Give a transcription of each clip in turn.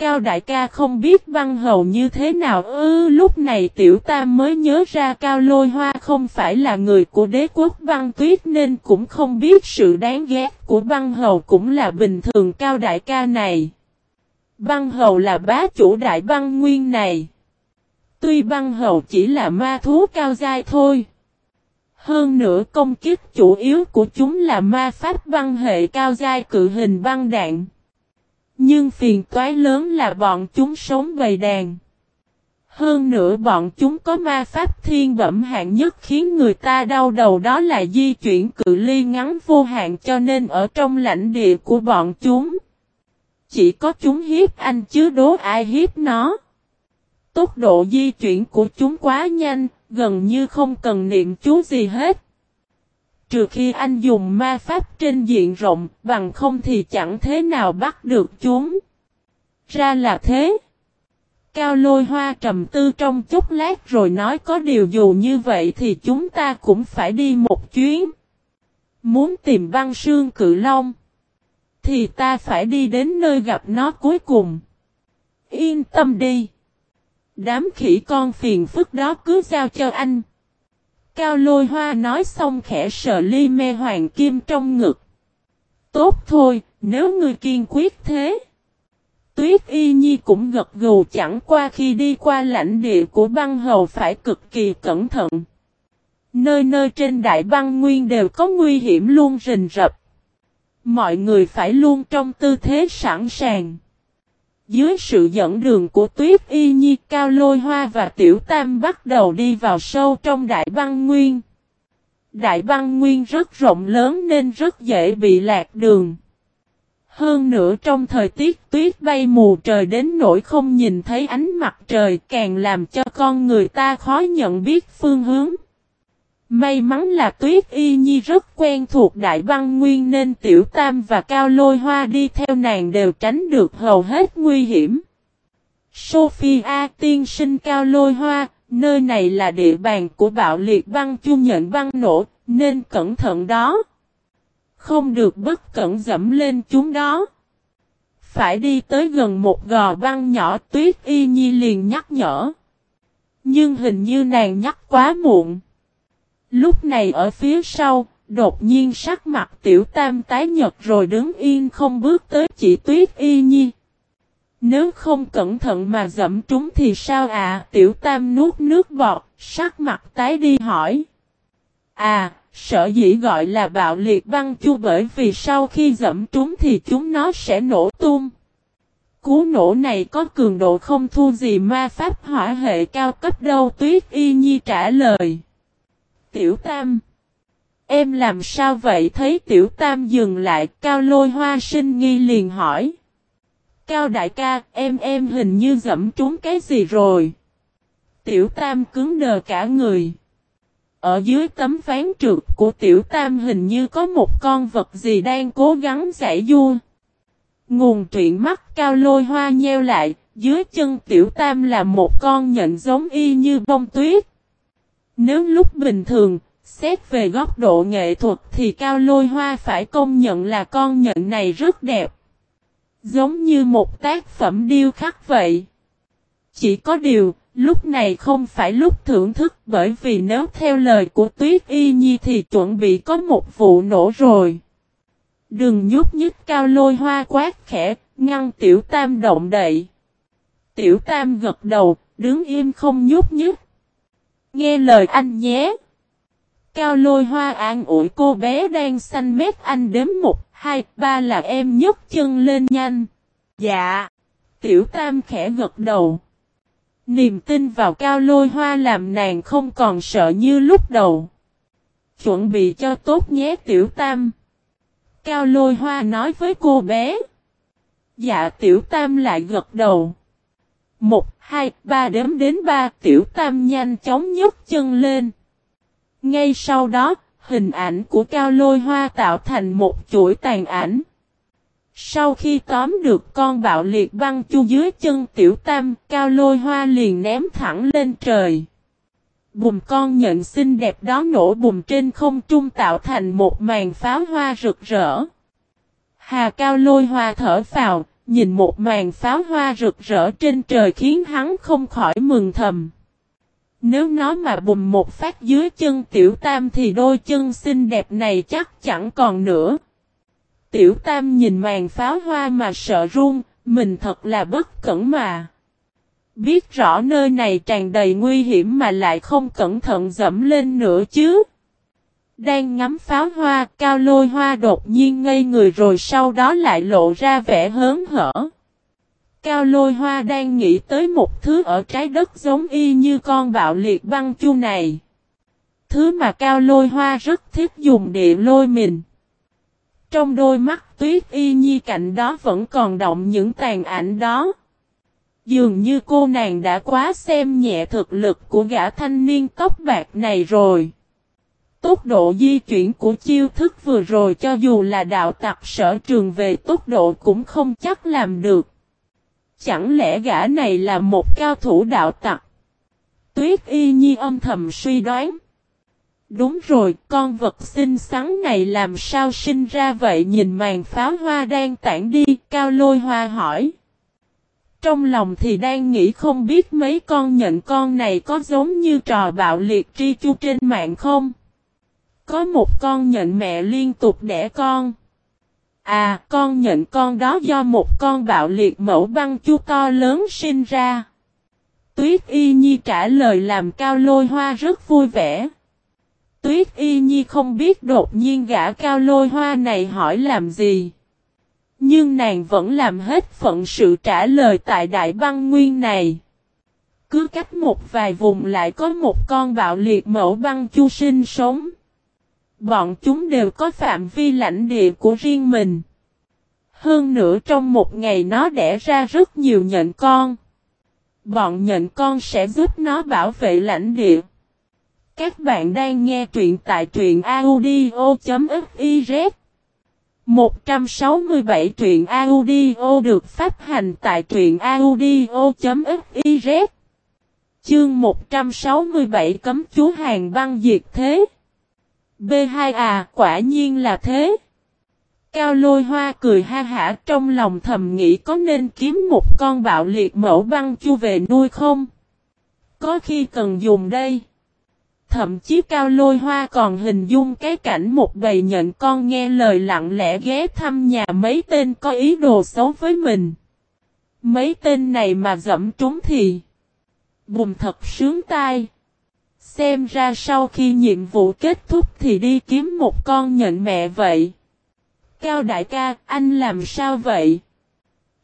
Cao đại ca không biết văn hầu như thế nào ư lúc này tiểu tam mới nhớ ra cao lôi hoa không phải là người của đế quốc văn tuyết nên cũng không biết sự đáng ghét của văn hầu cũng là bình thường cao đại ca này. văn hầu là bá chủ đại băng nguyên này. Tuy văn hầu chỉ là ma thú cao dai thôi. Hơn nữa công kích chủ yếu của chúng là ma pháp văn hệ cao dai cự hình băng đạn. Nhưng phiền toái lớn là bọn chúng sống bầy đàn. Hơn nữa bọn chúng có ma pháp thiên bẩm hạng nhất khiến người ta đau đầu đó là di chuyển cự ly ngắn vô hạn cho nên ở trong lãnh địa của bọn chúng. Chỉ có chúng hiếp anh chứ đố ai hiếp nó. Tốc độ di chuyển của chúng quá nhanh, gần như không cần niệm chú gì hết. Trừ khi anh dùng ma pháp trên diện rộng, bằng không thì chẳng thế nào bắt được chúng. Ra là thế. Cao lôi hoa trầm tư trong chốc lát rồi nói có điều dù như vậy thì chúng ta cũng phải đi một chuyến. Muốn tìm băng sương cự long. Thì ta phải đi đến nơi gặp nó cuối cùng. Yên tâm đi. Đám khỉ con phiền phức đó cứ giao cho anh. Cao lôi hoa nói xong khẽ sợ ly mê hoàng kim trong ngực. Tốt thôi, nếu ngươi kiên quyết thế. Tuyết y nhi cũng gật gù chẳng qua khi đi qua lãnh địa của băng hầu phải cực kỳ cẩn thận. Nơi nơi trên đại băng nguyên đều có nguy hiểm luôn rình rập. Mọi người phải luôn trong tư thế sẵn sàng. Dưới sự dẫn đường của Tuyết Y Nhi, Cao Lôi Hoa và Tiểu Tam bắt đầu đi vào sâu trong Đại Băng Nguyên. Đại Băng Nguyên rất rộng lớn nên rất dễ bị lạc đường. Hơn nữa trong thời tiết tuyết bay mù trời đến nỗi không nhìn thấy ánh mặt trời càng làm cho con người ta khó nhận biết phương hướng. May mắn là Tuyết Y Nhi rất quen thuộc Đại Băng Nguyên nên Tiểu Tam và Cao Lôi Hoa đi theo nàng đều tránh được hầu hết nguy hiểm. Sophia tiên sinh Cao Lôi Hoa, nơi này là địa bàn của bạo liệt băng chu nhận băng nổ, nên cẩn thận đó. Không được bất cẩn dẫm lên chúng đó. Phải đi tới gần một gò băng nhỏ Tuyết Y Nhi liền nhắc nhở. Nhưng hình như nàng nhắc quá muộn. Lúc này ở phía sau, đột nhiên sắc mặt tiểu tam tái nhật rồi đứng yên không bước tới chỉ tuyết y nhi. Nếu không cẩn thận mà dẫm trúng thì sao à? Tiểu tam nuốt nước bọt, sắc mặt tái đi hỏi. À, sở dĩ gọi là bạo liệt băng chu bởi vì sau khi dẫm trúng thì chúng nó sẽ nổ tung. Cú nổ này có cường độ không thua gì ma pháp hỏa hệ cao cấp đâu tuyết y nhi trả lời. Tiểu Tam. Em làm sao vậy thấy Tiểu Tam dừng lại cao lôi hoa sinh nghi liền hỏi. Cao đại ca em em hình như dẫm trúng cái gì rồi. Tiểu Tam cứng đờ cả người. Ở dưới tấm phán trượt của Tiểu Tam hình như có một con vật gì đang cố gắng giải vua. Nguồn truyện mắt cao lôi hoa nheo lại, dưới chân Tiểu Tam là một con nhện giống y như bông tuyết. Nếu lúc bình thường, xét về góc độ nghệ thuật thì Cao Lôi Hoa phải công nhận là con nhận này rất đẹp. Giống như một tác phẩm điêu khắc vậy. Chỉ có điều, lúc này không phải lúc thưởng thức bởi vì nếu theo lời của Tuyết Y Nhi thì chuẩn bị có một vụ nổ rồi. Đừng nhúc nhích cao lôi hoa quát khẽ, ngăn tiểu tam động đậy. Tiểu tam gật đầu, đứng im không nhúc nhích. Nghe lời anh nhé. Cao lôi hoa an ủi cô bé đang xanh mét anh đếm một, hai, ba là em nhấc chân lên nhanh. Dạ. Tiểu tam khẽ gật đầu. Niềm tin vào cao lôi hoa làm nàng không còn sợ như lúc đầu. Chuẩn bị cho tốt nhé tiểu tam. Cao lôi hoa nói với cô bé. Dạ tiểu tam lại gật đầu. Một, hai, ba đếm đến ba tiểu tam nhanh chóng nhấc chân lên. Ngay sau đó, hình ảnh của cao lôi hoa tạo thành một chuỗi tàn ảnh. Sau khi tóm được con bạo liệt băng chu dưới chân tiểu tam, cao lôi hoa liền ném thẳng lên trời. Bùm con nhận xinh đẹp đó nổ bùm trên không trung tạo thành một màn pháo hoa rực rỡ. Hà cao lôi hoa thở vào, nhìn một màn pháo hoa rực rỡ trên trời khiến hắn không khỏi mừng thầm. Nếu nó mà bùng một phát dưới chân tiểu tam thì đôi chân xinh đẹp này chắc chẳng còn nữa. Tiểu tam nhìn màn pháo hoa mà sợ run, mình thật là bất cẩn mà. Biết rõ nơi này tràn đầy nguy hiểm mà lại không cẩn thận dẫm lên nữa chứ. Đang ngắm pháo hoa, cao lôi hoa đột nhiên ngây người rồi sau đó lại lộ ra vẻ hớn hở. Cao lôi hoa đang nghĩ tới một thứ ở trái đất giống y như con bạo liệt băng chu này. Thứ mà cao lôi hoa rất thích dùng để lôi mình. Trong đôi mắt tuyết y nhi cạnh đó vẫn còn động những tàn ảnh đó. Dường như cô nàng đã quá xem nhẹ thực lực của gã thanh niên tóc bạc này rồi. Tốc độ di chuyển của chiêu thức vừa rồi cho dù là đạo tặc sở trường về tốc độ cũng không chắc làm được. Chẳng lẽ gã này là một cao thủ đạo tặc? Tuyết y nhi âm thầm suy đoán. Đúng rồi, con vật xinh xắn này làm sao sinh ra vậy nhìn màn pháo hoa đang tản đi, cao lôi hoa hỏi. Trong lòng thì đang nghĩ không biết mấy con nhận con này có giống như trò bạo liệt tri chu trên mạng không? Có một con nhận mẹ liên tục đẻ con. À, con nhận con đó do một con bạo liệt mẫu băng chu to lớn sinh ra. Tuyết Y Nhi trả lời làm cao lôi hoa rất vui vẻ. Tuyết Y Nhi không biết đột nhiên gã cao lôi hoa này hỏi làm gì. Nhưng nàng vẫn làm hết phận sự trả lời tại đại băng nguyên này. Cứ cách một vài vùng lại có một con bạo liệt mẫu băng chu sinh sống. Bọn chúng đều có phạm vi lãnh địa của riêng mình. Hơn nữa trong một ngày nó đẻ ra rất nhiều nhận con. Bọn nhận con sẽ giúp nó bảo vệ lãnh địa. Các bạn đang nghe truyện tại truyện audio.fiz 167 truyện audio được phát hành tại truyện audio.fiz Chương 167 cấm chú hàng băng diệt thế B2 à quả nhiên là thế Cao lôi hoa cười ha hả, trong lòng thầm nghĩ có nên kiếm một con bạo liệt mẫu băng chu về nuôi không? Có khi cần dùng đây. Thậm chí cao lôi hoa còn hình dung cái cảnh một bầy nhận con nghe lời lặng lẽ ghé thăm nhà mấy tên có ý đồ xấu với mình. Mấy tên này mà dẫm trúng thì bùm thật sướng tai. Xem ra sau khi nhiệm vụ kết thúc thì đi kiếm một con nhận mẹ vậy. Cao đại ca, anh làm sao vậy?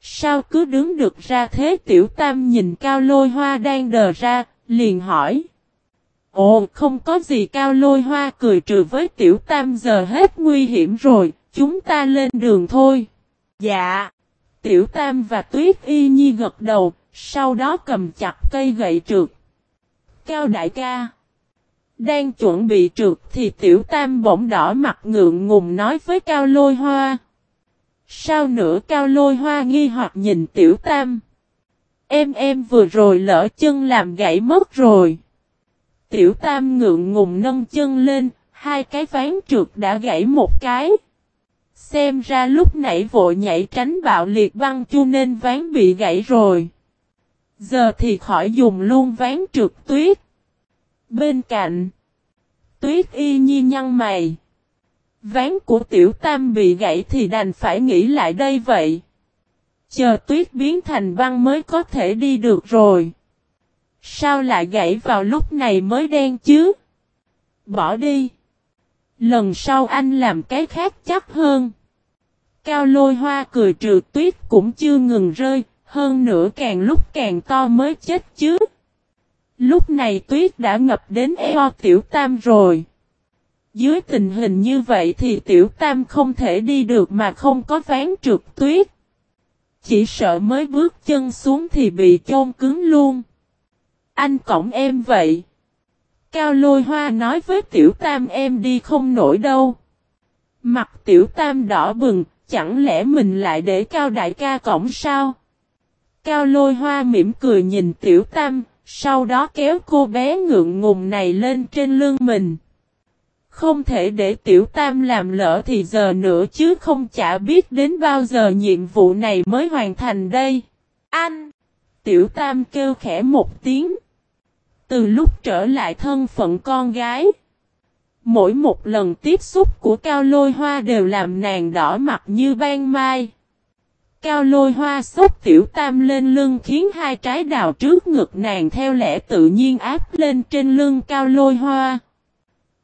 Sao cứ đứng được ra thế tiểu tam nhìn cao lôi hoa đang đờ ra, liền hỏi. Ồ, không có gì cao lôi hoa cười trừ với tiểu tam giờ hết nguy hiểm rồi, chúng ta lên đường thôi. Dạ. Tiểu tam và tuyết y nhi gật đầu, sau đó cầm chặt cây gậy trượt. Cao đại ca. Đang chuẩn bị trượt thì tiểu tam bỗng đỏ mặt ngượng ngùng nói với cao lôi hoa. Sao nữa cao lôi hoa nghi hoặc nhìn tiểu tam. Em em vừa rồi lỡ chân làm gãy mất rồi. Tiểu tam ngượng ngùng nâng chân lên, hai cái ván trượt đã gãy một cái. Xem ra lúc nãy vội nhảy tránh bạo liệt băng chu nên ván bị gãy rồi. Giờ thì khỏi dùng luôn ván trượt tuyết. Bên cạnh, tuyết y nhi nhăn mày. Ván của tiểu tam bị gãy thì đành phải nghĩ lại đây vậy. Chờ tuyết biến thành băng mới có thể đi được rồi. Sao lại gãy vào lúc này mới đen chứ? Bỏ đi. Lần sau anh làm cái khác chắc hơn. Cao lôi hoa cười trừ tuyết cũng chưa ngừng rơi, hơn nữa càng lúc càng to mới chết chứ. Lúc này tuyết đã ngập đến eo tiểu tam rồi. Dưới tình hình như vậy thì tiểu tam không thể đi được mà không có ván trượt tuyết. Chỉ sợ mới bước chân xuống thì bị chôn cứng luôn. Anh cổng em vậy. Cao lôi hoa nói với tiểu tam em đi không nổi đâu. Mặt tiểu tam đỏ bừng, chẳng lẽ mình lại để cao đại ca cổng sao? Cao lôi hoa mỉm cười nhìn tiểu tam, sau đó kéo cô bé ngượng ngùng này lên trên lưng mình. Không thể để tiểu tam làm lỡ thì giờ nữa chứ không chả biết đến bao giờ nhiệm vụ này mới hoàn thành đây. Anh! Tiểu tam kêu khẽ một tiếng. Từ lúc trở lại thân phận con gái. Mỗi một lần tiếp xúc của cao lôi hoa đều làm nàng đỏ mặt như ban mai. Cao lôi hoa xúc tiểu tam lên lưng khiến hai trái đào trước ngực nàng theo lẽ tự nhiên áp lên trên lưng cao lôi hoa.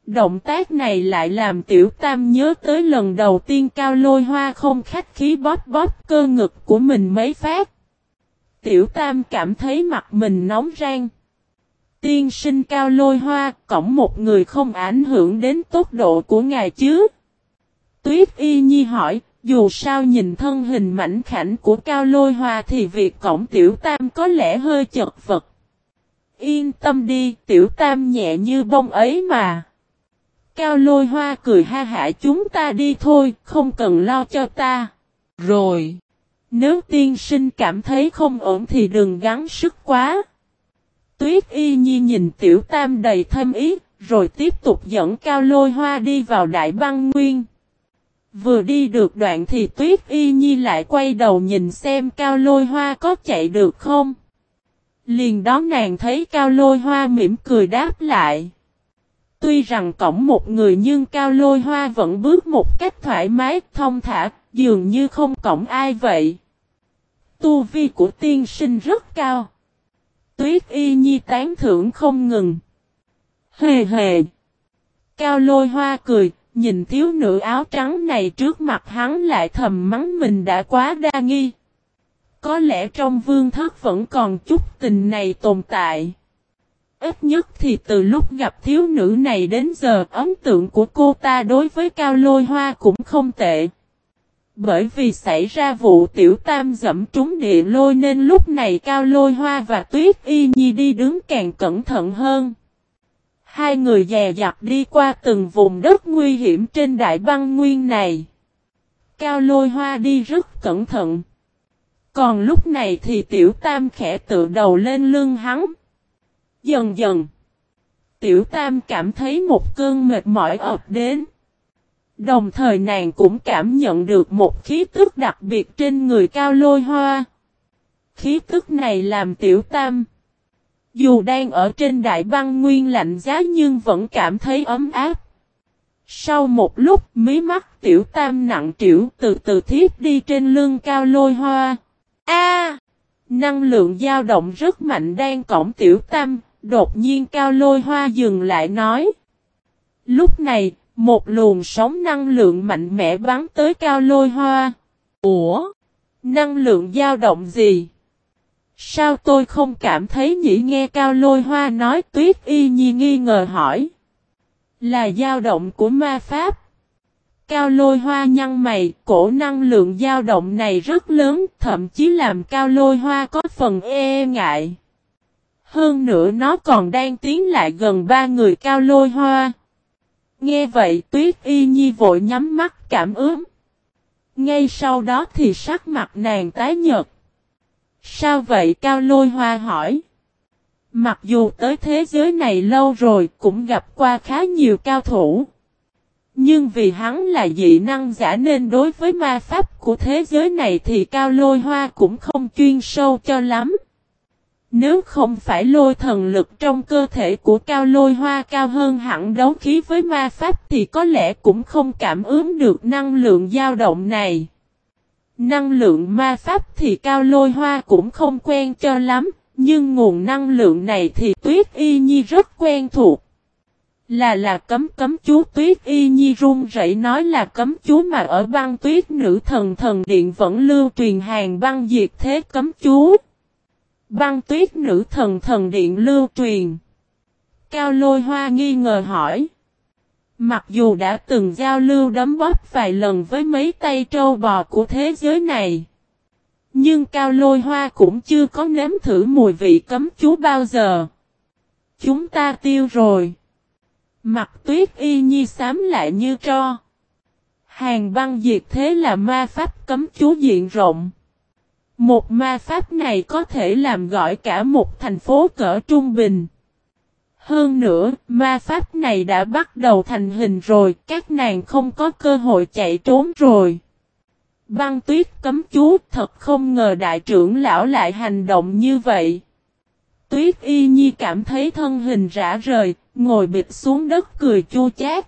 Động tác này lại làm tiểu tam nhớ tới lần đầu tiên cao lôi hoa không khách khí bóp bóp cơ ngực của mình mấy phát. Tiểu tam cảm thấy mặt mình nóng rang. Tiên sinh cao lôi hoa, cổng một người không ảnh hưởng đến tốc độ của ngài chứ. Tuyết y nhi hỏi, dù sao nhìn thân hình mảnh khảnh của cao lôi hoa thì việc cổng tiểu tam có lẽ hơi chật vật. Yên tâm đi, tiểu tam nhẹ như bông ấy mà. Cao lôi hoa cười ha hả chúng ta đi thôi, không cần lo cho ta. Rồi, nếu tiên sinh cảm thấy không ổn thì đừng gắng sức quá. Tuyết y nhi nhìn tiểu tam đầy thâm ý, rồi tiếp tục dẫn cao lôi hoa đi vào đại băng nguyên. Vừa đi được đoạn thì tuyết y nhi lại quay đầu nhìn xem cao lôi hoa có chạy được không. Liền đó nàng thấy cao lôi hoa mỉm cười đáp lại. Tuy rằng cổng một người nhưng cao lôi hoa vẫn bước một cách thoải mái, thông thả, dường như không cổng ai vậy. Tu vi của tiên sinh rất cao. Tuyết y nhi tán thưởng không ngừng. Hề hề. Cao lôi hoa cười, nhìn thiếu nữ áo trắng này trước mặt hắn lại thầm mắng mình đã quá đa nghi. Có lẽ trong vương thất vẫn còn chút tình này tồn tại. Ít nhất thì từ lúc gặp thiếu nữ này đến giờ, ấn tượng của cô ta đối với cao lôi hoa cũng không tệ. Bởi vì xảy ra vụ tiểu tam dẫm trúng địa lôi nên lúc này cao lôi hoa và tuyết y nhi đi đứng càng cẩn thận hơn. Hai người dè dặt đi qua từng vùng đất nguy hiểm trên đại băng nguyên này. Cao lôi hoa đi rất cẩn thận. Còn lúc này thì tiểu tam khẽ tự đầu lên lưng hắn. Dần dần. Tiểu tam cảm thấy một cơn mệt mỏi ập đến. Đồng thời nàng cũng cảm nhận được một khí tức đặc biệt trên người cao lôi hoa. Khí tức này làm tiểu tam. Dù đang ở trên đại băng nguyên lạnh giá nhưng vẫn cảm thấy ấm áp. Sau một lúc mí mắt tiểu tam nặng trĩu từ từ thiếp đi trên lưng cao lôi hoa. A, Năng lượng dao động rất mạnh đang cổng tiểu tam, đột nhiên cao lôi hoa dừng lại nói. Lúc này, một luồng sóng năng lượng mạnh mẽ bắn tới cao lôi hoa. Ủa? Năng lượng dao động gì? Sao tôi không cảm thấy nhỉ nghe cao lôi hoa nói tuyết y nhi nghi ngờ hỏi. Là dao động của ma pháp. Cao lôi hoa nhăn mày, cổ năng lượng dao động này rất lớn, thậm chí làm cao lôi hoa có phần e ngại. Hơn nữa nó còn đang tiến lại gần ba người cao lôi hoa. Nghe vậy tuyết y nhi vội nhắm mắt cảm ứng Ngay sau đó thì sắc mặt nàng tái nhợt. Sao vậy, Cao Lôi Hoa hỏi. Mặc dù tới thế giới này lâu rồi, cũng gặp qua khá nhiều cao thủ. Nhưng vì hắn là dị năng giả nên đối với ma pháp của thế giới này thì Cao Lôi Hoa cũng không chuyên sâu cho lắm. Nếu không phải lôi thần lực trong cơ thể của cao lôi hoa cao hơn hẳn đấu khí với ma pháp thì có lẽ cũng không cảm ứng được năng lượng dao động này. Năng lượng ma pháp thì cao lôi hoa cũng không quen cho lắm, nhưng nguồn năng lượng này thì tuyết y nhi rất quen thuộc. Là là cấm cấm chú tuyết y nhi run rẩy nói là cấm chú mà ở băng tuyết nữ thần thần điện vẫn lưu truyền hàng băng diệt thế cấm chú. Băng tuyết nữ thần thần điện lưu truyền. Cao lôi hoa nghi ngờ hỏi. Mặc dù đã từng giao lưu đấm bóp vài lần với mấy tay trâu bò của thế giới này. Nhưng cao lôi hoa cũng chưa có nếm thử mùi vị cấm chú bao giờ. Chúng ta tiêu rồi. Mặt tuyết y nhi xám lại như tro. Hàng băng diệt thế là ma pháp cấm chú diện rộng. Một ma pháp này có thể làm gọi cả một thành phố cỡ trung bình. Hơn nữa, ma pháp này đã bắt đầu thành hình rồi, các nàng không có cơ hội chạy trốn rồi. Băng tuyết cấm chú thật không ngờ đại trưởng lão lại hành động như vậy. Tuyết y nhi cảm thấy thân hình rã rời, ngồi bịch xuống đất cười chua chát.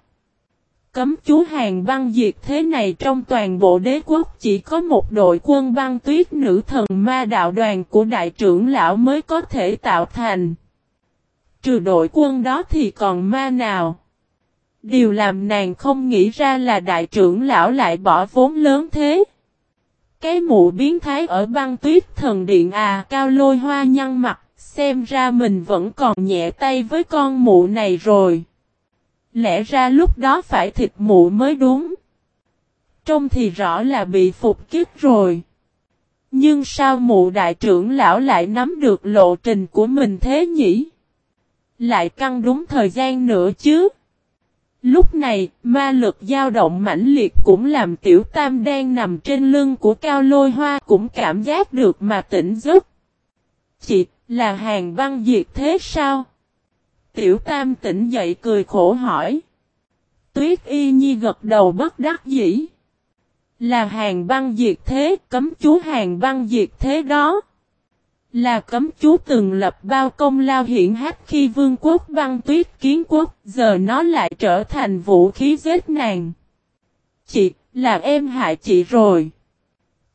Cấm chú hàng băng diệt thế này trong toàn bộ đế quốc chỉ có một đội quân băng tuyết nữ thần ma đạo đoàn của đại trưởng lão mới có thể tạo thành. Trừ đội quân đó thì còn ma nào? Điều làm nàng không nghĩ ra là đại trưởng lão lại bỏ vốn lớn thế. Cái mụ biến thái ở băng tuyết thần điện à cao lôi hoa nhăn mặt, xem ra mình vẫn còn nhẹ tay với con mụ này rồi. Lẽ ra lúc đó phải thịt mụ mới đúng. Trông thì rõ là bị phục kích rồi. Nhưng sao mụ đại trưởng lão lại nắm được lộ trình của mình thế nhỉ? Lại căng đúng thời gian nữa chứ? Lúc này, ma lực dao động mãnh liệt cũng làm tiểu tam đang nằm trên lưng của cao lôi hoa cũng cảm giác được mà tỉnh giấc. Chị, là hàng băng diệt thế sao? Tiểu tam tỉnh dậy cười khổ hỏi. Tuyết y nhi gật đầu bất đắc dĩ. Là hàng băng diệt thế, cấm chú hàng băng diệt thế đó. Là cấm chú từng lập bao công lao hiển hách khi vương quốc băng tuyết kiến quốc, giờ nó lại trở thành vũ khí giết nàng. Chị, là em hại chị rồi.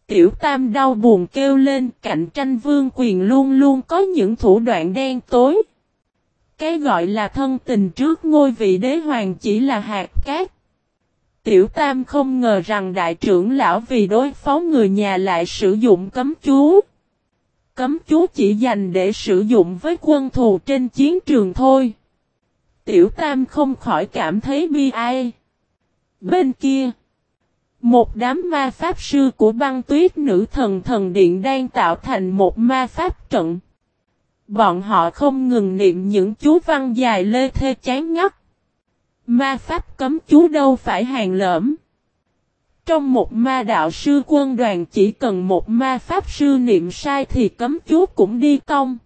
Tiểu tam đau buồn kêu lên cạnh tranh vương quyền luôn luôn có những thủ đoạn đen tối. Cái gọi là thân tình trước ngôi vị đế hoàng chỉ là hạt cát. Tiểu tam không ngờ rằng đại trưởng lão vì đối phó người nhà lại sử dụng cấm chú. Cấm chú chỉ dành để sử dụng với quân thù trên chiến trường thôi. Tiểu tam không khỏi cảm thấy bi ai. Bên kia. Một đám ma pháp sư của băng tuyết nữ thần thần điện đang tạo thành một ma pháp trận. Bọn họ không ngừng niệm những chú văn dài lê thê chán ngắt. Ma pháp cấm chú đâu phải hàng lỡm. Trong một ma đạo sư quân đoàn chỉ cần một ma pháp sư niệm sai thì cấm chú cũng đi công.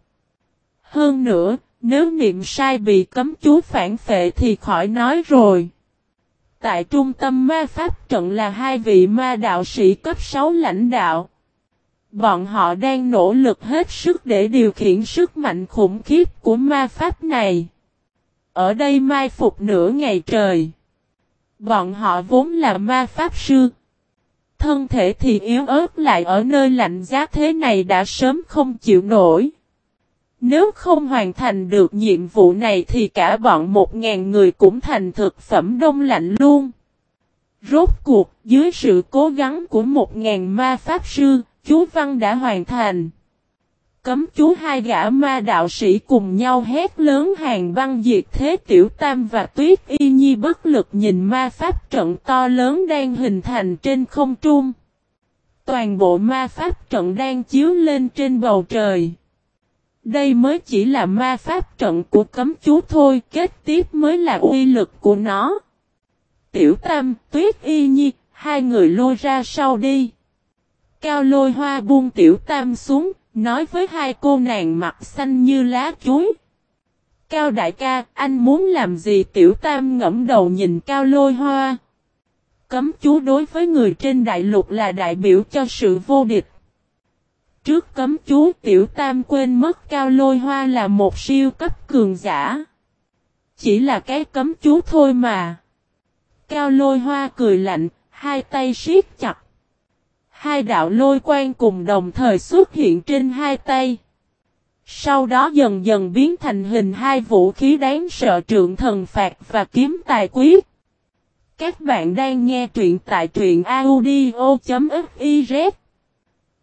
Hơn nữa, nếu niệm sai bị cấm chú phản phệ thì khỏi nói rồi. Tại trung tâm ma pháp trận là hai vị ma đạo sĩ cấp 6 lãnh đạo. Bọn họ đang nỗ lực hết sức để điều khiển sức mạnh khủng khiếp của ma pháp này. Ở đây mai phục nửa ngày trời. Bọn họ vốn là ma pháp sư. Thân thể thì yếu ớt lại ở nơi lạnh giá thế này đã sớm không chịu nổi. Nếu không hoàn thành được nhiệm vụ này thì cả bọn một ngàn người cũng thành thực phẩm đông lạnh luôn. Rốt cuộc, dưới sự cố gắng của một ngàn ma pháp sư, chú Văn đã hoàn thành. Cấm chú hai gã ma đạo sĩ cùng nhau hét lớn hàng băng diệt thế tiểu tam và tuyết y nhi bất lực nhìn ma pháp trận to lớn đang hình thành trên không trung. Toàn bộ ma pháp trận đang chiếu lên trên bầu trời. Đây mới chỉ là ma pháp trận của cấm chú thôi, kết tiếp mới là uy lực của nó. Tiểu Tam, Tuyết Y Nhi, hai người lôi ra sau đi. Cao lôi hoa buông Tiểu Tam xuống, nói với hai cô nàng mặt xanh như lá chuối. Cao đại ca, anh muốn làm gì Tiểu Tam ngẫm đầu nhìn Cao lôi hoa. Cấm chú đối với người trên đại lục là đại biểu cho sự vô địch. Trước cấm chú Tiểu Tam quên mất Cao lôi hoa là một siêu cấp cường giả. Chỉ là cái cấm chú thôi mà. Cao lôi hoa cười lạnh, hai tay siết chặt. Hai đạo lôi quang cùng đồng thời xuất hiện trên hai tay. Sau đó dần dần biến thành hình hai vũ khí đáng sợ trượng thần phạt và kiếm tài quyết. Các bạn đang nghe truyện tại truyện audio.fiz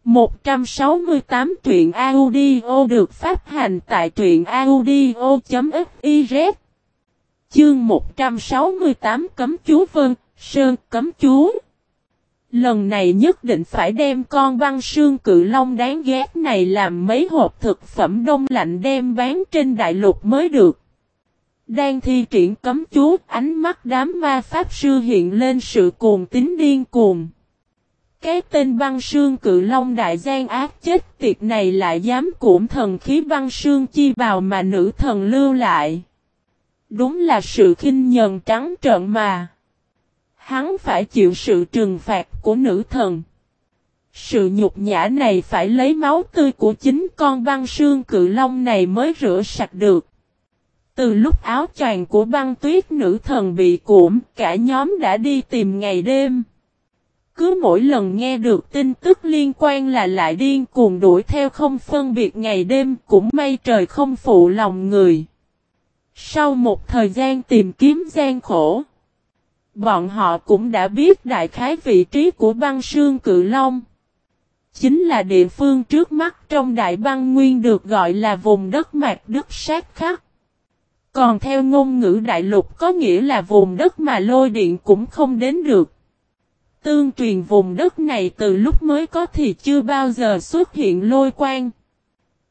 168 truyện audio được phát hành tại truyện audio.fiz Chương 168 cấm chú Vân, Sơn cấm chú. Lần này nhất định phải đem con băng sương cự long đáng ghét này làm mấy hộp thực phẩm đông lạnh đem bán trên đại lục mới được. Đang thi triển cấm chú, ánh mắt đám ma pháp sư hiện lên sự cuồng tính điên cuồng. Cái tên băng sương cự long đại gian ác chết tiệt này lại dám cuộn thần khí băng sương chi vào mà nữ thần lưu lại. Đúng là sự khinh nhờn trắng trợn mà. Hắn phải chịu sự trừng phạt của nữ thần. Sự nhục nhã này phải lấy máu tươi của chính con băng sương cự long này mới rửa sạch được. Từ lúc áo choàng của băng tuyết nữ thần bị cuộn, cả nhóm đã đi tìm ngày đêm. Cứ mỗi lần nghe được tin tức liên quan là lại điên cuồng đuổi theo không phân biệt ngày đêm cũng may trời không phụ lòng người. Sau một thời gian tìm kiếm gian khổ, bọn họ cũng đã biết đại khái vị trí của băng sương cự long. Chính là địa phương trước mắt trong đại băng nguyên được gọi là vùng đất mạc đất sát khắc. Còn theo ngôn ngữ đại lục có nghĩa là vùng đất mà lôi điện cũng không đến được. Tương truyền vùng đất này từ lúc mới có thì chưa bao giờ xuất hiện lôi quang.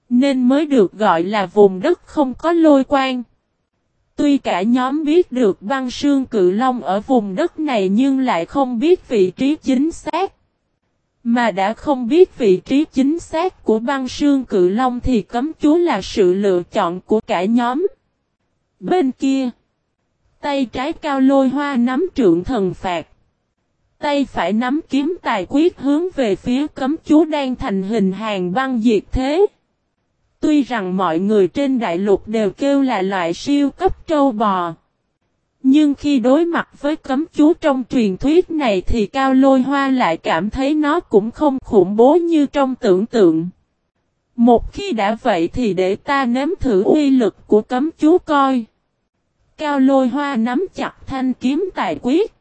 Nên mới được gọi là vùng đất không có lôi quang. Tuy cả nhóm biết được băng sương cự long ở vùng đất này nhưng lại không biết vị trí chính xác. Mà đã không biết vị trí chính xác của băng sương cự long thì cấm chú là sự lựa chọn của cả nhóm. Bên kia, tay trái cao lôi hoa nắm trượng thần phạt. Tay phải nắm kiếm tài quyết hướng về phía cấm chú đang thành hình hàng băng diệt thế. Tuy rằng mọi người trên đại lục đều kêu là loại siêu cấp trâu bò. Nhưng khi đối mặt với cấm chú trong truyền thuyết này thì Cao Lôi Hoa lại cảm thấy nó cũng không khủng bố như trong tưởng tượng. Một khi đã vậy thì để ta nếm thử uy lực của cấm chú coi. Cao Lôi Hoa nắm chặt thanh kiếm tài quyết.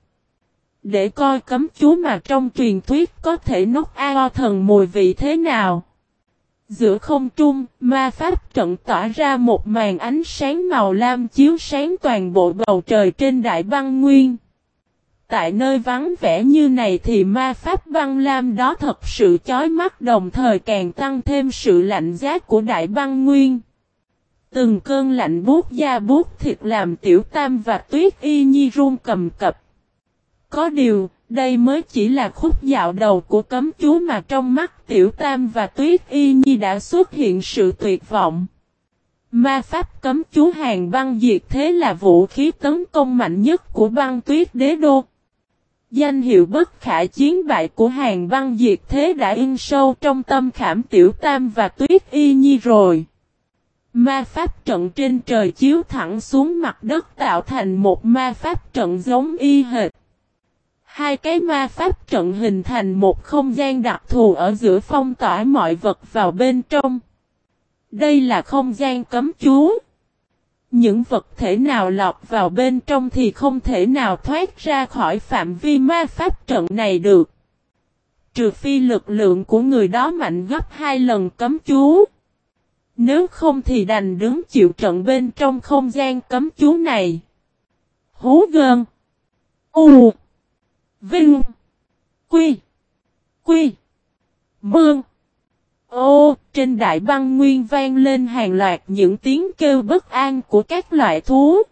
Để coi cấm chú mà trong truyền thuyết có thể nốt ao thần mùi vị thế nào. Giữa không trung, ma pháp trận tỏa ra một màn ánh sáng màu lam chiếu sáng toàn bộ bầu trời trên đại băng nguyên. Tại nơi vắng vẻ như này thì ma pháp băng lam đó thật sự chói mắt đồng thời càng tăng thêm sự lạnh giá của đại băng nguyên. Từng cơn lạnh buốt da buốt thịt làm tiểu tam và tuyết y nhi run cầm cập. Có điều, đây mới chỉ là khúc dạo đầu của cấm chú mà trong mắt Tiểu Tam và Tuyết Y Nhi đã xuất hiện sự tuyệt vọng. Ma pháp cấm chú hàng băng diệt thế là vũ khí tấn công mạnh nhất của băng tuyết đế đô. Danh hiệu bất khả chiến bại của hàng băng diệt thế đã in sâu trong tâm khảm Tiểu Tam và Tuyết Y Nhi rồi. Ma pháp trận trên trời chiếu thẳng xuống mặt đất tạo thành một ma pháp trận giống y hệt. Hai cái ma pháp trận hình thành một không gian đặc thù ở giữa phong tỏa mọi vật vào bên trong. Đây là không gian cấm chú. Những vật thể nào lọt vào bên trong thì không thể nào thoát ra khỏi phạm vi ma pháp trận này được. Trừ phi lực lượng của người đó mạnh gấp hai lần cấm chú. Nếu không thì đành đứng chịu trận bên trong không gian cấm chú này. Hú gơn. U. Vinh. Quy. Quy. Mương. Ô, trên đại băng nguyên vang lên hàng loạt những tiếng kêu bất an của các loại thú.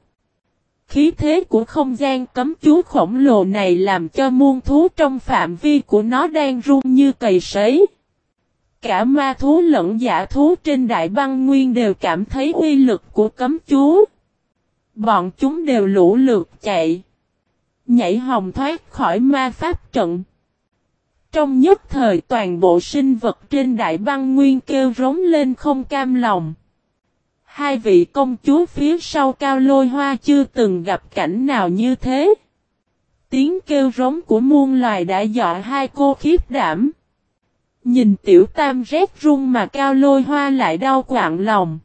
Khí thế của không gian cấm chú khổng lồ này làm cho muôn thú trong phạm vi của nó đang run như cầy sấy. Cả ma thú lẫn giả thú trên đại băng nguyên đều cảm thấy uy lực của cấm chú. Bọn chúng đều lũ lượt chạy nhảy hồng thoát khỏi ma pháp trận. Trong nhất thời toàn bộ sinh vật trên đại băng nguyên kêu rống lên không cam lòng. Hai vị công chúa phía sau cao lôi hoa chưa từng gặp cảnh nào như thế. Tiếng kêu rống của muôn loài đã dọa hai cô khiếp đảm. Nhìn tiểu tam rét run mà cao lôi hoa lại đau quạng lòng.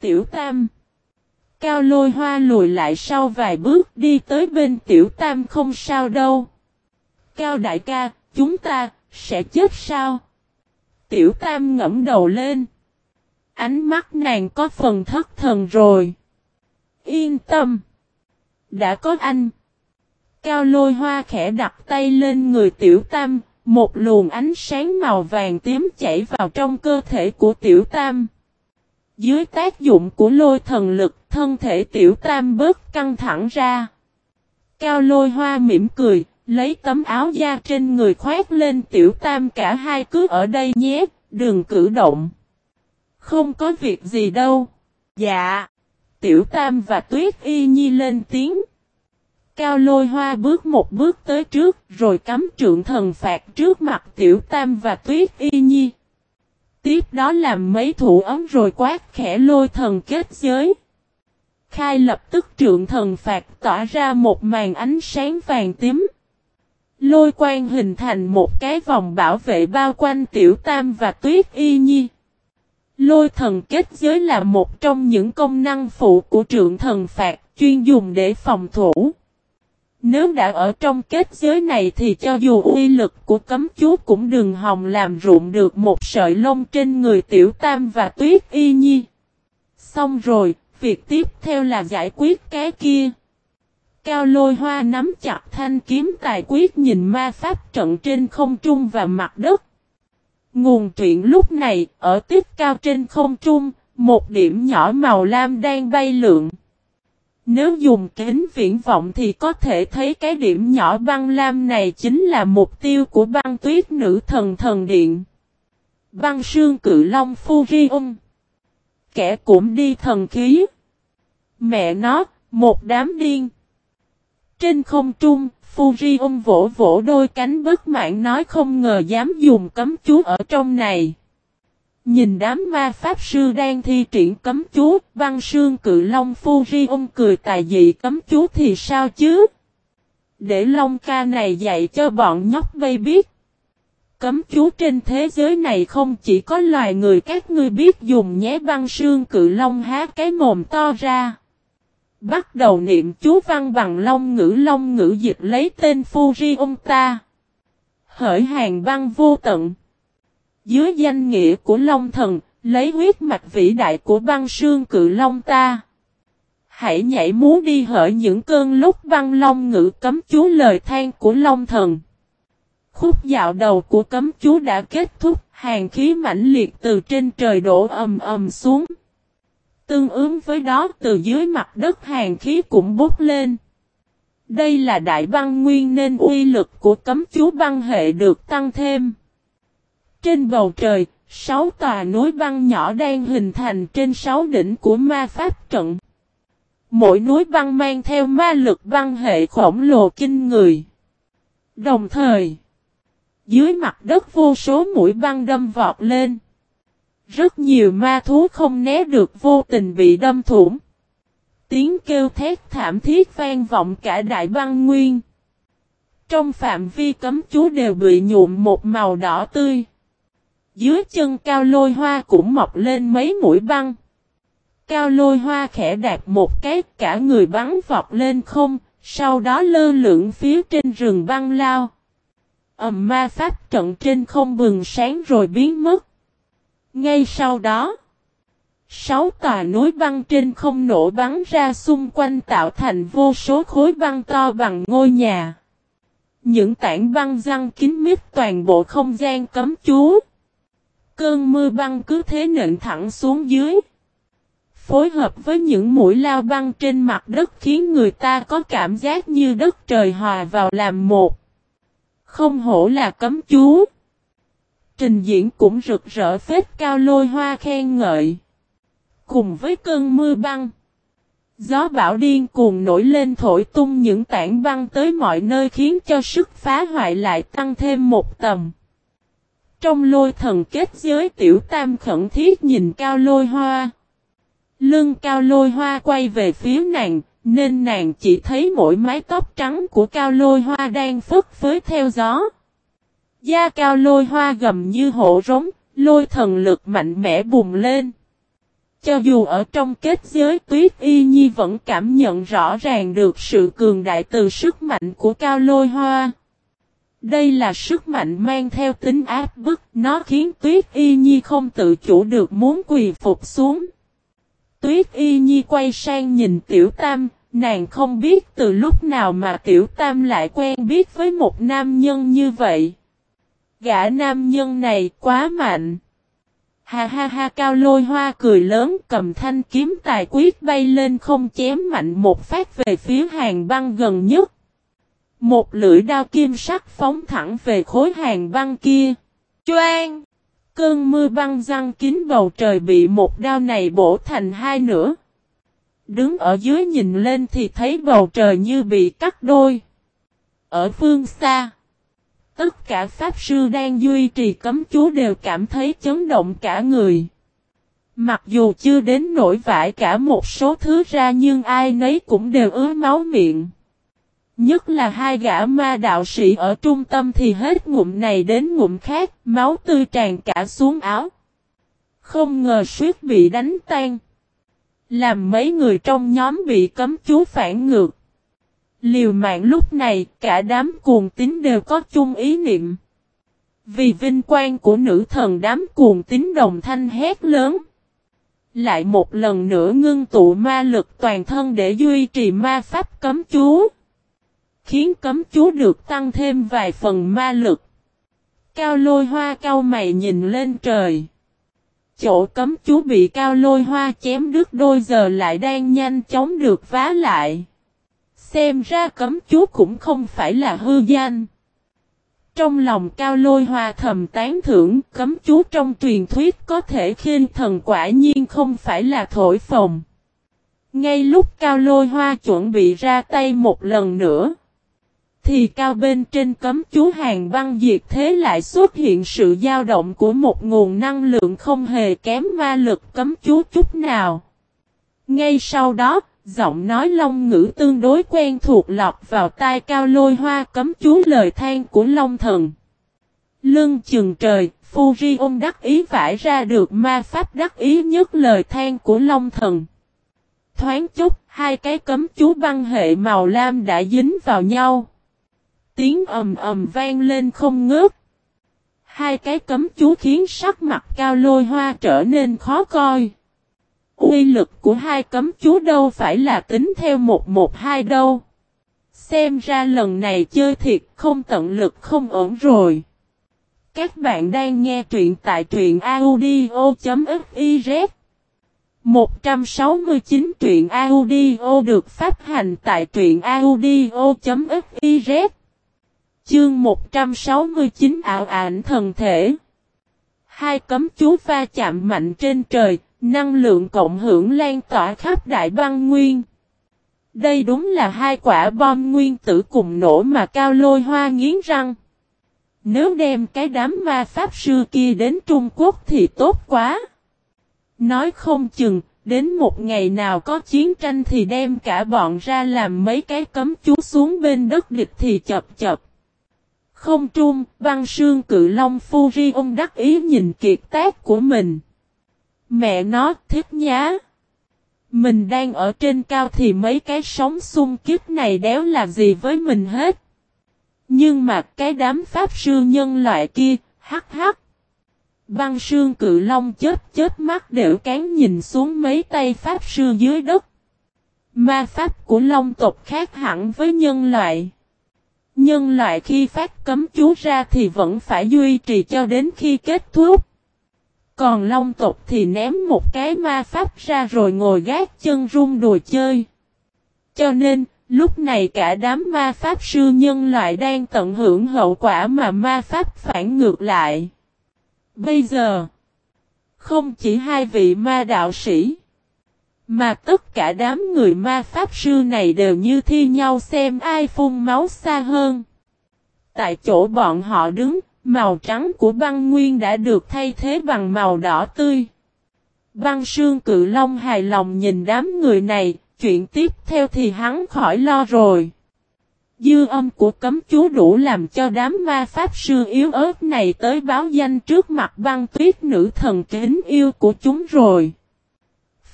Tiểu tam. Cao lôi hoa lùi lại sau vài bước đi tới bên tiểu tam không sao đâu. Cao đại ca, chúng ta, sẽ chết sao? Tiểu tam ngẫm đầu lên. Ánh mắt nàng có phần thất thần rồi. Yên tâm. Đã có anh. Cao lôi hoa khẽ đặt tay lên người tiểu tam, một luồng ánh sáng màu vàng tím chảy vào trong cơ thể của tiểu tam. Dưới tác dụng của lôi thần lực, thân thể tiểu tam bớt căng thẳng ra. Cao lôi hoa mỉm cười, lấy tấm áo da trên người khoét lên tiểu tam cả hai cứ ở đây nhé, đừng cử động. Không có việc gì đâu. Dạ. Tiểu Tam và Tuyết Y Nhi lên tiếng. Cao lôi hoa bước một bước tới trước rồi cắm trượng thần phạt trước mặt Tiểu Tam và Tuyết Y Nhi. Tiếp đó làm mấy thủ ấm rồi quát khẽ lôi thần kết giới. Khai lập tức trượng thần phạt tỏa ra một màn ánh sáng vàng tím. Lôi quang hình thành một cái vòng bảo vệ bao quanh Tiểu Tam và Tuyết Y Nhi. Lôi thần kết giới là một trong những công năng phụ của trượng thần phạt chuyên dùng để phòng thủ. Nếu đã ở trong kết giới này thì cho dù uy lực của cấm chú cũng đừng hòng làm rụng được một sợi lông trên người tiểu tam và tuyết y nhi. Xong rồi, việc tiếp theo là giải quyết cái kia. Cao lôi hoa nắm chặt thanh kiếm tài quyết nhìn ma pháp trận trên không trung và mặt đất. Nguồn truyện lúc này, ở tiếp cao trên không trung, một điểm nhỏ màu lam đang bay lượn. Nếu dùng kính viễn vọng thì có thể thấy cái điểm nhỏ băng lam này chính là mục tiêu của băng tuyết nữ thần thần điện. Băng sương cự long Furion. Kẻ cũng đi thần khí. Mẹ nó, một đám điên. Trên không trung, Furion vỗ vỗ đôi cánh bất mãn nói không ngờ dám dùng cấm chú ở trong này. Nhìn đám ma pháp sư đang thi triển cấm chú, văn sương cự long Furion cười tài dị cấm chú thì sao chứ? Để long ca này dạy cho bọn nhóc bay biết. Cấm chú trên thế giới này không chỉ có loài người các ngươi biết dùng nhé văn sương cự long há cái mồm to ra. Bắt đầu niệm chú văn bằng long ngữ long ngữ dịch lấy tên Furion ta. Hỡi hàng văn vô tận. Dưới danh nghĩa của Long Thần, lấy huyết mạch vĩ đại của băng sương cự Long ta. Hãy nhảy múa đi hỡi những cơn lúc băng long ngữ cấm chú lời than của Long Thần. Khúc dạo đầu của cấm chú đã kết thúc, hàng khí mãnh liệt từ trên trời đổ ầm ầm xuống. Tương ứng với đó từ dưới mặt đất hàng khí cũng bốc lên. Đây là đại băng nguyên nên uy lực của cấm chú băng hệ được tăng thêm. Trên bầu trời, sáu tòa núi băng nhỏ đang hình thành trên sáu đỉnh của ma pháp trận. Mỗi núi băng mang theo ma lực băng hệ khổng lồ kinh người. Đồng thời, dưới mặt đất vô số mũi băng đâm vọt lên. Rất nhiều ma thú không né được vô tình bị đâm thủng. Tiếng kêu thét thảm thiết vang vọng cả đại băng nguyên. Trong phạm vi cấm chú đều bị nhuộm một màu đỏ tươi. Dưới chân cao lôi hoa cũng mọc lên mấy mũi băng. Cao lôi hoa khẽ đạp một cái cả người bắn vọt lên không, sau đó lơ lửng phía trên rừng băng lao. Ẩm ma pháp trận trên không bừng sáng rồi biến mất. Ngay sau đó, sáu tòa núi băng trên không nổ bắn ra xung quanh tạo thành vô số khối băng to bằng ngôi nhà. Những tảng băng răng kín mít toàn bộ không gian cấm chú. Cơn mưa băng cứ thế nện thẳng xuống dưới. Phối hợp với những mũi lao băng trên mặt đất khiến người ta có cảm giác như đất trời hòa vào làm một. Không hổ là cấm chú. Trình diễn cũng rực rỡ phết cao lôi hoa khen ngợi. Cùng với cơn mưa băng. Gió bão điên cuồng nổi lên thổi tung những tảng băng tới mọi nơi khiến cho sức phá hoại lại tăng thêm một tầm. Trong lôi thần kết giới tiểu tam khẩn thiết nhìn cao lôi hoa. Lưng cao lôi hoa quay về phía nàng, nên nàng chỉ thấy mỗi mái tóc trắng của cao lôi hoa đang phất phới theo gió. Da cao lôi hoa gầm như hổ rống, lôi thần lực mạnh mẽ bùng lên. Cho dù ở trong kết giới tuyết y nhi vẫn cảm nhận rõ ràng được sự cường đại từ sức mạnh của cao lôi hoa. Đây là sức mạnh mang theo tính áp bức, nó khiến Tuyết Y Nhi không tự chủ được muốn quỳ phục xuống. Tuyết Y Nhi quay sang nhìn Tiểu Tam, nàng không biết từ lúc nào mà Tiểu Tam lại quen biết với một nam nhân như vậy. Gã nam nhân này quá mạnh. Ha ha ha cao lôi hoa cười lớn cầm thanh kiếm tài quyết bay lên không chém mạnh một phát về phía hàng băng gần nhất. Một lưỡi đao kim sắc phóng thẳng về khối hàng băng kia. Choang! Cơn mưa băng răng kín bầu trời bị một đao này bổ thành hai nửa. Đứng ở dưới nhìn lên thì thấy bầu trời như bị cắt đôi. Ở phương xa, tất cả Pháp Sư đang duy trì cấm chú đều cảm thấy chấn động cả người. Mặc dù chưa đến nổi vải cả một số thứ ra nhưng ai nấy cũng đều ứa máu miệng. Nhất là hai gã ma đạo sĩ ở trung tâm thì hết ngụm này đến ngụm khác, máu tươi tràn cả xuống áo. Không ngờ suýt bị đánh tan. Làm mấy người trong nhóm bị cấm chú phản ngược. Liều mạng lúc này, cả đám cuồng tín đều có chung ý niệm. Vì vinh quang của nữ thần đám cuồng tín đồng thanh hét lớn. Lại một lần nữa ngưng tụ ma lực toàn thân để duy trì ma pháp cấm chú. Khiến cấm chú được tăng thêm vài phần ma lực. Cao lôi hoa cao mày nhìn lên trời. Chỗ cấm chú bị cao lôi hoa chém đứt đôi giờ lại đang nhanh chóng được vá lại. Xem ra cấm chú cũng không phải là hư danh. Trong lòng cao lôi hoa thầm tán thưởng, cấm chú trong truyền thuyết có thể khiên thần quả nhiên không phải là thổi phồng. Ngay lúc cao lôi hoa chuẩn bị ra tay một lần nữa. Thì cao bên trên cấm chú hàng băng diệt thế lại xuất hiện sự dao động của một nguồn năng lượng không hề kém ma lực cấm chú chút nào. Ngay sau đó, giọng nói long ngữ tương đối quen thuộc lọc vào tai cao lôi hoa cấm chú lời than của long thần. Lưng chừng trời, Fuji đắc ý vải ra được ma pháp đắc ý nhất lời than của long thần. Thoáng chút, hai cái cấm chú băng hệ màu lam đã dính vào nhau. Tiếng ầm ầm vang lên không ngớt. Hai cái cấm chú khiến sắc mặt cao lôi hoa trở nên khó coi. Uy lực của hai cấm chú đâu phải là tính theo một một hai đâu. Xem ra lần này chơi thiệt không tận lực không ổn rồi. Các bạn đang nghe truyện tại truyện audio.fiz 169 truyện audio được phát hành tại truyện audio.fiz Chương 169 ảo ảnh thần thể Hai cấm chú va chạm mạnh trên trời, năng lượng cộng hưởng lan tỏa khắp đại băng nguyên. Đây đúng là hai quả bom nguyên tử cùng nổ mà cao lôi hoa nghiến răng. Nếu đem cái đám ma pháp sư kia đến Trung Quốc thì tốt quá. Nói không chừng, đến một ngày nào có chiến tranh thì đem cả bọn ra làm mấy cái cấm chú xuống bên đất địch thì chập chập. Không trung, băng sương cự long Fuji ông đắc ý nhìn kiệt tác của mình. Mẹ nó thích nhá. Mình đang ở trên cao thì mấy cái sóng xung kích này đéo là gì với mình hết. Nhưng mà cái đám pháp sư nhân loại kia, hắc hắc. Băng sương cự long chết chết mắt đều cán nhìn xuống mấy tay pháp sư dưới đất. Ma pháp của long tộc khác hẳn với nhân loại. Nhân loại khi phát cấm chú ra thì vẫn phải duy trì cho đến khi kết thúc. Còn long tộc thì ném một cái ma pháp ra rồi ngồi gác chân rung đùa chơi. Cho nên, lúc này cả đám ma pháp sư nhân loại đang tận hưởng hậu quả mà ma pháp phản ngược lại. Bây giờ, không chỉ hai vị ma đạo sĩ, mà tất cả đám người ma pháp sư này đều như thi nhau xem ai phun máu xa hơn. Tại chỗ bọn họ đứng, màu trắng của băng nguyên đã được thay thế bằng màu đỏ tươi. Băng sương cự long hài lòng nhìn đám người này, chuyện tiếp theo thì hắn khỏi lo rồi. Dư âm của cấm chú đủ làm cho đám ma pháp sư yếu ớt này tới báo danh trước mặt băng tuyết nữ thần kính yêu của chúng rồi.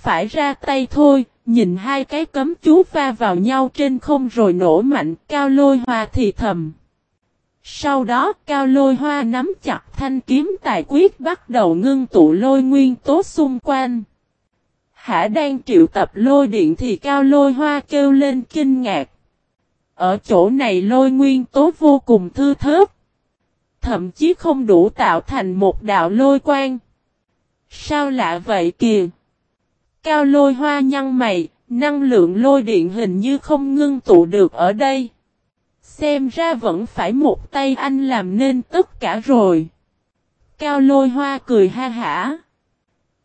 Phải ra tay thôi, nhìn hai cái cấm chú va vào nhau trên không rồi nổ mạnh cao lôi hoa thì thầm. Sau đó cao lôi hoa nắm chặt thanh kiếm tài quyết bắt đầu ngưng tụ lôi nguyên tố xung quanh. Hả đang triệu tập lôi điện thì cao lôi hoa kêu lên kinh ngạc. Ở chỗ này lôi nguyên tố vô cùng thư thớt. Thậm chí không đủ tạo thành một đạo lôi quang. Sao lạ vậy kìa? Cao lôi hoa nhăn mày, năng lượng lôi điện hình như không ngưng tụ được ở đây. Xem ra vẫn phải một tay anh làm nên tất cả rồi. Cao lôi hoa cười ha hả.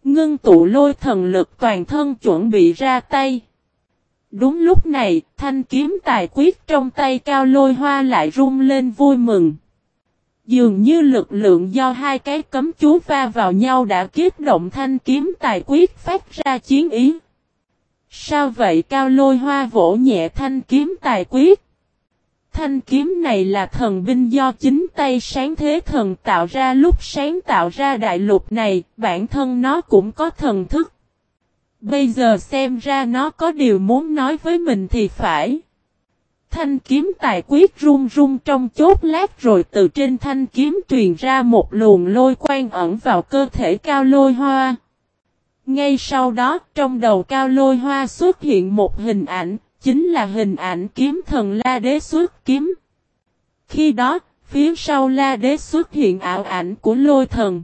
Ngưng tụ lôi thần lực toàn thân chuẩn bị ra tay. Đúng lúc này, thanh kiếm tài quyết trong tay cao lôi hoa lại rung lên vui mừng. Dường như lực lượng do hai cái cấm chú va vào nhau đã kiếp động thanh kiếm tài quyết phát ra chiến ý. Sao vậy cao lôi hoa vỗ nhẹ thanh kiếm tài quyết? Thanh kiếm này là thần binh do chính tay sáng thế thần tạo ra lúc sáng tạo ra đại lục này, bản thân nó cũng có thần thức. Bây giờ xem ra nó có điều muốn nói với mình thì phải. Thanh kiếm tài quyết rung rung trong chốt lát rồi từ trên thanh kiếm truyền ra một luồng lôi quang ẩn vào cơ thể cao lôi hoa. Ngay sau đó, trong đầu cao lôi hoa xuất hiện một hình ảnh, chính là hình ảnh kiếm thần La Đế xuất kiếm. Khi đó, phía sau La Đế xuất hiện ảo ảnh của lôi thần.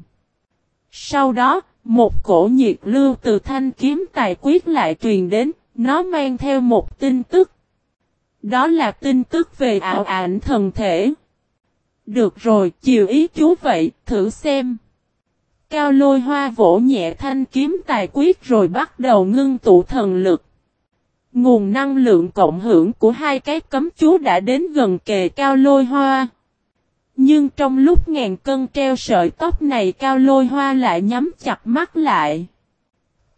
Sau đó, một cổ nhiệt lưu từ thanh kiếm tài quyết lại truyền đến, nó mang theo một tin tức. Đó là tin tức về ảo ảnh thần thể. Được rồi, chiều ý chú vậy, thử xem. Cao lôi hoa vỗ nhẹ thanh kiếm tài quyết rồi bắt đầu ngưng tụ thần lực. Nguồn năng lượng cộng hưởng của hai cái cấm chú đã đến gần kề cao lôi hoa. Nhưng trong lúc ngàn cân treo sợi tóc này cao lôi hoa lại nhắm chặt mắt lại.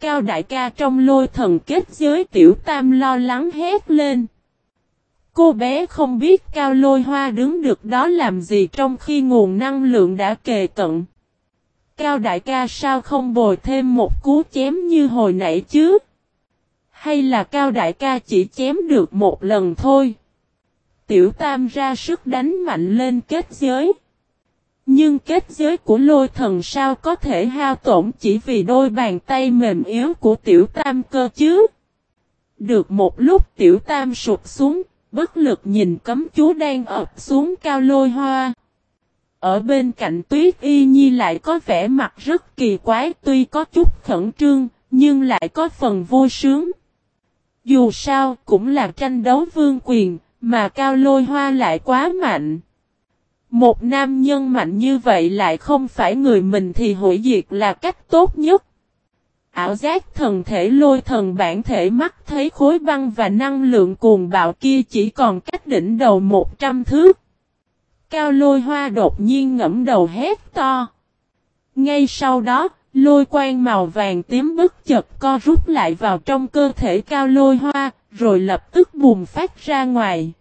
Cao đại ca trong lôi thần kết giới tiểu tam lo lắng hét lên. Cô bé không biết cao lôi hoa đứng được đó làm gì trong khi nguồn năng lượng đã kề cận. Cao đại ca sao không bồi thêm một cú chém như hồi nãy chứ? Hay là cao đại ca chỉ chém được một lần thôi? Tiểu tam ra sức đánh mạnh lên kết giới. Nhưng kết giới của lôi thần sao có thể hao tổn chỉ vì đôi bàn tay mềm yếu của tiểu tam cơ chứ? Được một lúc tiểu tam sụp xuống, bất lực nhìn cấm chú đang ập xuống cao lôi hoa. Ở bên cạnh tuyết y nhi lại có vẻ mặt rất kỳ quái tuy có chút khẩn trương, nhưng lại có phần vô sướng. Dù sao cũng là tranh đấu vương quyền, mà cao lôi hoa lại quá mạnh. Một nam nhân mạnh như vậy lại không phải người mình thì hủy diệt là cách tốt nhất. Ảo giác thần thể lôi thần bản thể mắt thấy khối băng và năng lượng cuồng bạo kia chỉ còn cách đỉnh đầu 100 thước. Cao lôi hoa đột nhiên ngẫm đầu hét to. Ngay sau đó, lôi quang màu vàng tím bức chật co rút lại vào trong cơ thể cao lôi hoa, rồi lập tức bùng phát ra ngoài.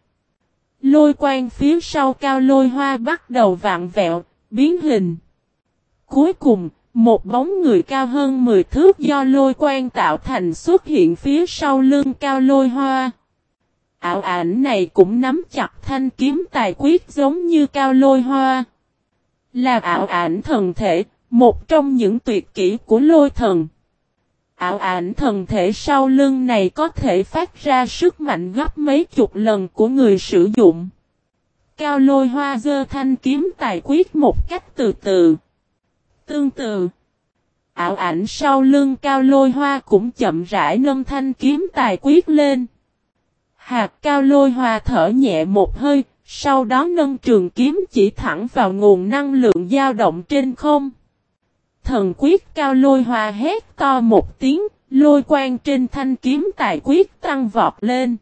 Lôi quang phía sau cao lôi hoa bắt đầu vạn vẹo, biến hình. Cuối cùng, một bóng người cao hơn 10 thước do lôi quang tạo thành xuất hiện phía sau lưng cao lôi hoa. Ảo ảnh này cũng nắm chặt thanh kiếm tài quyết giống như cao lôi hoa. Là ảo ảnh thần thể, một trong những tuyệt kỹ của lôi thần. Ảo ảnh thần thể sau lưng này có thể phát ra sức mạnh gấp mấy chục lần của người sử dụng. Cao lôi hoa dơ thanh kiếm tài quyết một cách từ từ. Tương tự, ảo ảnh sau lưng cao lôi hoa cũng chậm rãi nâng thanh kiếm tài quyết lên. Hạt cao lôi hoa thở nhẹ một hơi, sau đó nâng trường kiếm chỉ thẳng vào nguồn năng lượng dao động trên không. Thần quyết cao lôi hoa hét to một tiếng, lôi quang trên thanh kiếm tài quyết tăng vọt lên.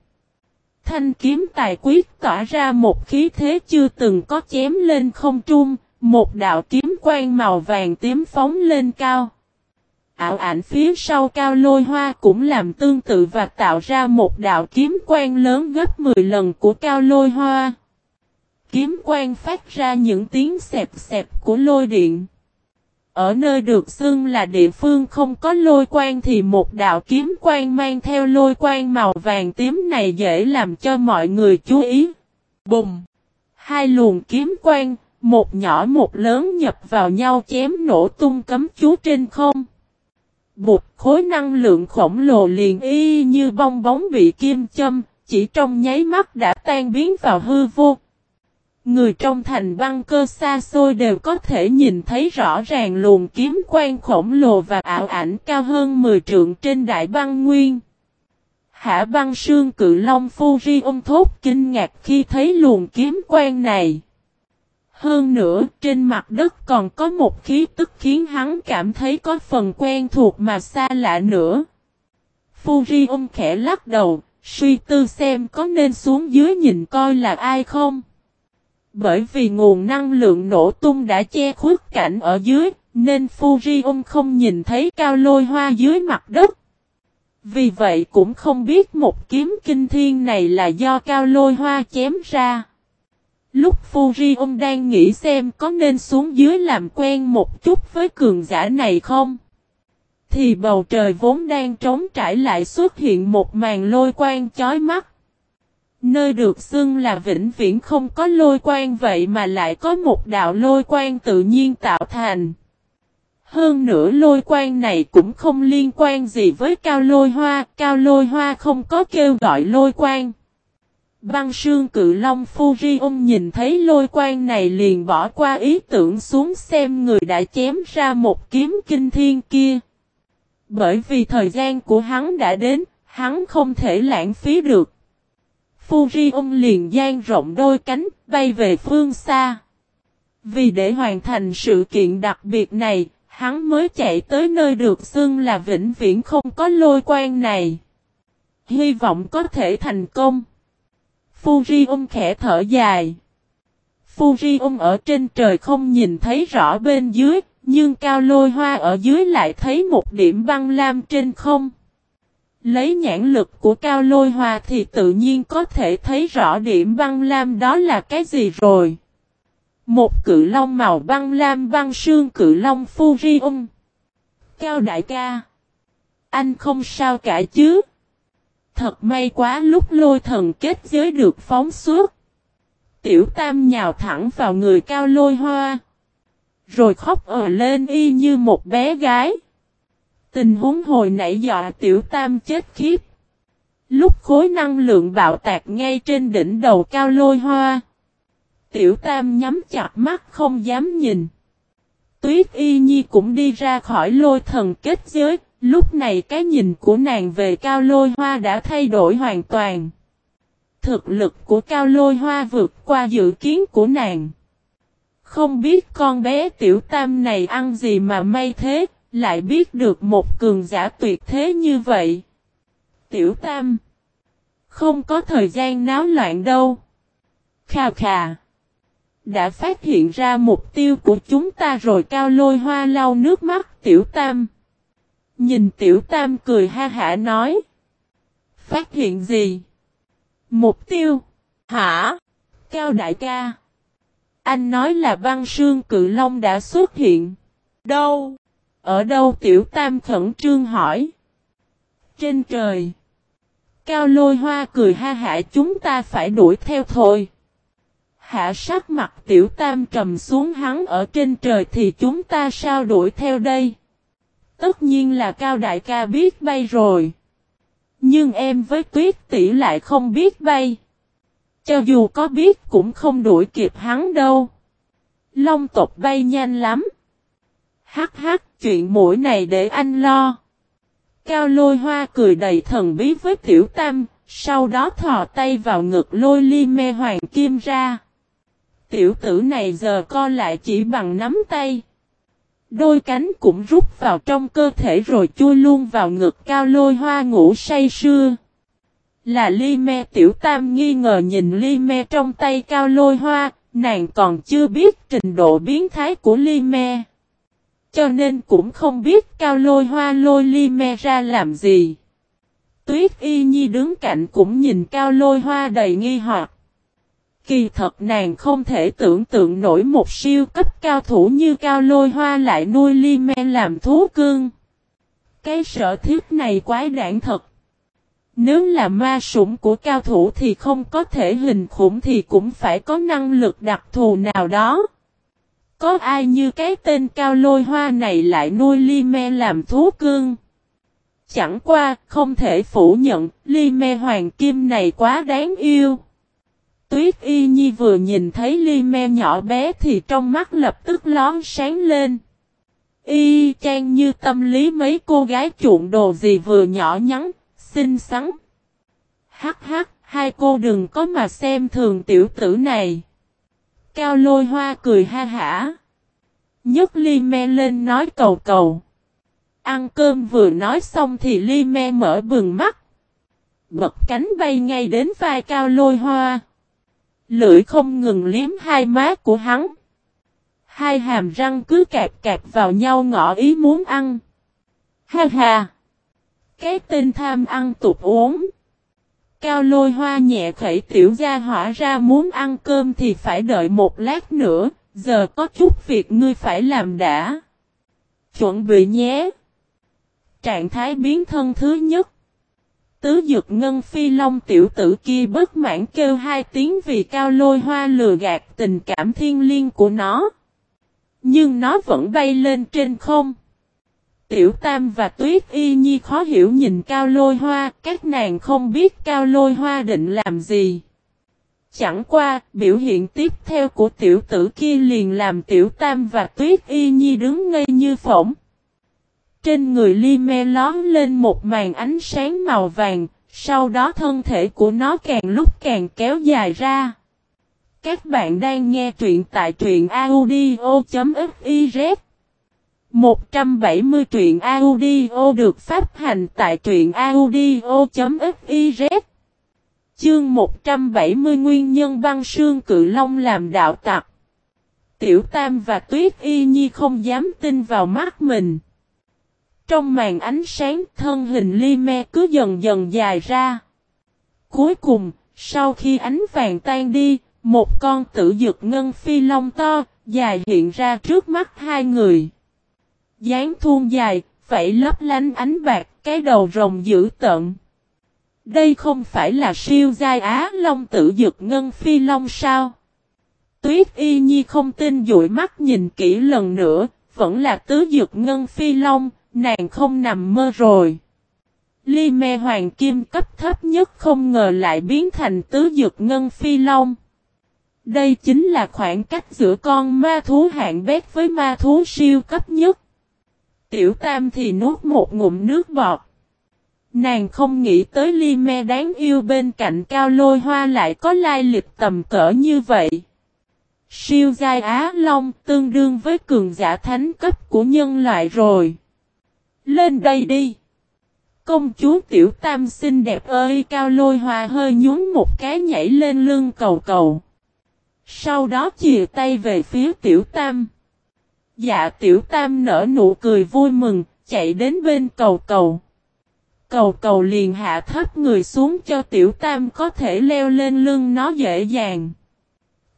Thanh kiếm tài quyết tỏa ra một khí thế chưa từng có chém lên không trung, một đạo kiếm quang màu vàng tím phóng lên cao. Ảo ảnh phía sau cao lôi hoa cũng làm tương tự và tạo ra một đạo kiếm quang lớn gấp 10 lần của cao lôi hoa. Kiếm quang phát ra những tiếng xẹp xẹp của lôi điện. Ở nơi được xưng là địa phương không có lôi quang thì một đạo kiếm quang mang theo lôi quang màu vàng tím này dễ làm cho mọi người chú ý. Bùng! Hai luồng kiếm quang, một nhỏ một lớn nhập vào nhau chém nổ tung cấm chú trên không. Bụt khối năng lượng khổng lồ liền y như bong bóng bị kim châm, chỉ trong nháy mắt đã tan biến vào hư vô. Người trong thành băng cơ xa xôi đều có thể nhìn thấy rõ ràng luồng kiếm quang khổng lồ và ảo ảnh cao hơn 10 trượng trên đại băng nguyên. Hạ băng sương cự long Fuji ôm thốt kinh ngạc khi thấy luồng kiếm quang này. Hơn nữa, trên mặt đất còn có một khí tức khiến hắn cảm thấy có phần quen thuộc mà xa lạ nữa. Furion ôm khẽ lắc đầu, suy tư xem có nên xuống dưới nhìn coi là ai không. Bởi vì nguồn năng lượng nổ tung đã che khuất cảnh ở dưới, nên Furion không nhìn thấy cao lôi hoa dưới mặt đất. Vì vậy cũng không biết một kiếm kinh thiên này là do cao lôi hoa chém ra. Lúc Furion đang nghĩ xem có nên xuống dưới làm quen một chút với cường giả này không? Thì bầu trời vốn đang trống trải lại xuất hiện một màn lôi quang chói mắt. Nơi được xưng là vĩnh viễn không có lôi quang vậy mà lại có một đạo lôi quang tự nhiên tạo thành. Hơn nữa lôi quang này cũng không liên quan gì với cao lôi hoa, cao lôi hoa không có kêu gọi lôi quang. Băng sương cự long Furion nhìn thấy lôi quan này liền bỏ qua ý tưởng xuống xem người đã chém ra một kiếm kinh thiên kia. Bởi vì thời gian của hắn đã đến, hắn không thể lãng phí được. Furion liền gian rộng đôi cánh, bay về phương xa. Vì để hoàn thành sự kiện đặc biệt này, hắn mới chạy tới nơi được xưng là vĩnh viễn không có lôi quan này. Hy vọng có thể thành công. Furion khẽ thở dài. Furion ở trên trời không nhìn thấy rõ bên dưới, nhưng cao lôi hoa ở dưới lại thấy một điểm băng lam trên không. Lấy nhãn lực của cao lôi hoa thì tự nhiên có thể thấy rõ điểm băng lam đó là cái gì rồi. Một cự long màu băng lam băng sương cự long Furion. Cao đại ca. Anh không sao cả chứ. Thật may quá lúc lôi thần kết giới được phóng suốt. Tiểu tam nhào thẳng vào người cao lôi hoa. Rồi khóc ở lên y như một bé gái. Tình huống hồi nãy dọa tiểu tam chết khiếp. Lúc khối năng lượng bạo tạc ngay trên đỉnh đầu cao lôi hoa. Tiểu tam nhắm chặt mắt không dám nhìn. Tuyết y nhi cũng đi ra khỏi lôi thần kết giới. Lúc này cái nhìn của nàng về cao lôi hoa đã thay đổi hoàn toàn. Thực lực của cao lôi hoa vượt qua dự kiến của nàng. Không biết con bé tiểu tam này ăn gì mà may thế, lại biết được một cường giả tuyệt thế như vậy. Tiểu tam. Không có thời gian náo loạn đâu. Khà khà. Đã phát hiện ra mục tiêu của chúng ta rồi cao lôi hoa lau nước mắt tiểu tam. Nhìn tiểu tam cười ha hả nói. Phát hiện gì? Mục tiêu? Hả? Cao đại ca. Anh nói là băng sương cự long đã xuất hiện. Đâu? Ở đâu tiểu tam khẩn trương hỏi. Trên trời. Cao lôi hoa cười ha hả chúng ta phải đuổi theo thôi. Hạ sắc mặt tiểu tam trầm xuống hắn ở trên trời thì chúng ta sao đuổi theo đây? Tất nhiên là cao đại ca biết bay rồi. Nhưng em với tuyết tỷ lại không biết bay. Cho dù có biết cũng không đuổi kịp hắn đâu. Long tộc bay nhanh lắm. Hắc hắc chuyện mũi này để anh lo. Cao lôi hoa cười đầy thần bí với tiểu tam, sau đó thò tay vào ngực lôi ly me hoàng kim ra. Tiểu tử này giờ co lại chỉ bằng nắm tay. Đôi cánh cũng rút vào trong cơ thể rồi chui luôn vào ngực cao lôi hoa ngủ say sưa. Là ly me tiểu tam nghi ngờ nhìn ly me trong tay cao lôi hoa, nàng còn chưa biết trình độ biến thái của ly me. Cho nên cũng không biết cao lôi hoa lôi ly me ra làm gì. Tuyết y nhi đứng cạnh cũng nhìn cao lôi hoa đầy nghi hoặc. Kỳ thật nàng không thể tưởng tượng nổi một siêu cấp cao thủ như cao lôi hoa lại nuôi ly me làm thú cưng. Cái sở thiết này quái đản thật. Nếu là ma sủng của cao thủ thì không có thể hình khủng thì cũng phải có năng lực đặc thù nào đó. Có ai như cái tên cao lôi hoa này lại nuôi ly me làm thú cưng? Chẳng qua, không thể phủ nhận, ly me hoàng kim này quá đáng yêu. Tuyết y nhi vừa nhìn thấy ly me nhỏ bé thì trong mắt lập tức lón sáng lên. Y chang như tâm lý mấy cô gái chuộng đồ gì vừa nhỏ nhắn, xinh xắn. Hắc hắc, hai cô đừng có mà xem thường tiểu tử này. Cao lôi hoa cười ha hả. Nhấc ly me lên nói cầu cầu. Ăn cơm vừa nói xong thì ly me mở bừng mắt. Bật cánh bay ngay đến vai cao lôi hoa. Lưỡi không ngừng liếm hai má của hắn. Hai hàm răng cứ cạp cạp vào nhau ngỏ ý muốn ăn. Ha ha! Cái tên tham ăn tục uống. Cao lôi hoa nhẹ khẩy tiểu gia hỏa ra muốn ăn cơm thì phải đợi một lát nữa, giờ có chút việc ngươi phải làm đã. Chuẩn bị nhé. Trạng thái biến thân thứ nhất. Tứ dược ngân phi long tiểu tử kia bất mãn kêu hai tiếng vì cao lôi hoa lừa gạt tình cảm thiên liêng của nó. Nhưng nó vẫn bay lên trên không. Tiểu Tam và Tuyết Y Nhi khó hiểu nhìn Cao Lôi Hoa, các nàng không biết Cao Lôi Hoa định làm gì. Chẳng qua, biểu hiện tiếp theo của tiểu tử kia liền làm Tiểu Tam và Tuyết Y Nhi đứng ngây như phỏng. Trên người Ly Me lón lên một màn ánh sáng màu vàng, sau đó thân thể của nó càng lúc càng kéo dài ra. Các bạn đang nghe truyện tại truyện audio.fiz 170 truyện audio được phát hành tại truyện audio.fiz Chương 170 Nguyên nhân băng sương cự long làm đạo tặc Tiểu Tam và Tuyết Y Nhi không dám tin vào mắt mình. Trong màn ánh sáng thân hình ly me cứ dần dần dài ra. Cuối cùng, sau khi ánh vàng tan đi, một con tử dực ngân phi long to, dài hiện ra trước mắt hai người dáng thun dài, vẫy lấp lánh ánh bạc, cái đầu rồng dữ tận. Đây không phải là siêu giai á long tử dực ngân phi long sao? Tuyết y nhi không tin dụi mắt nhìn kỹ lần nữa, vẫn là tứ dực ngân phi long, nàng không nằm mơ rồi. Ly me hoàng kim cấp thấp nhất không ngờ lại biến thành tứ dược ngân phi long. Đây chính là khoảng cách giữa con ma thú hạng bét với ma thú siêu cấp nhất. Tiểu Tam thì nuốt một ngụm nước bọt. Nàng không nghĩ tới ly me đáng yêu bên cạnh cao lôi hoa lại có lai lịch tầm cỡ như vậy. Siêu giai Á Long tương đương với cường giả thánh cấp của nhân loại rồi. Lên đây đi. Công chúa Tiểu Tam xinh đẹp ơi cao lôi hoa hơi nhún một cái nhảy lên lưng cầu cầu. Sau đó chìa tay về phía Tiểu Tam. Dạ tiểu tam nở nụ cười vui mừng, chạy đến bên cầu cầu. Cầu cầu liền hạ thấp người xuống cho tiểu tam có thể leo lên lưng nó dễ dàng.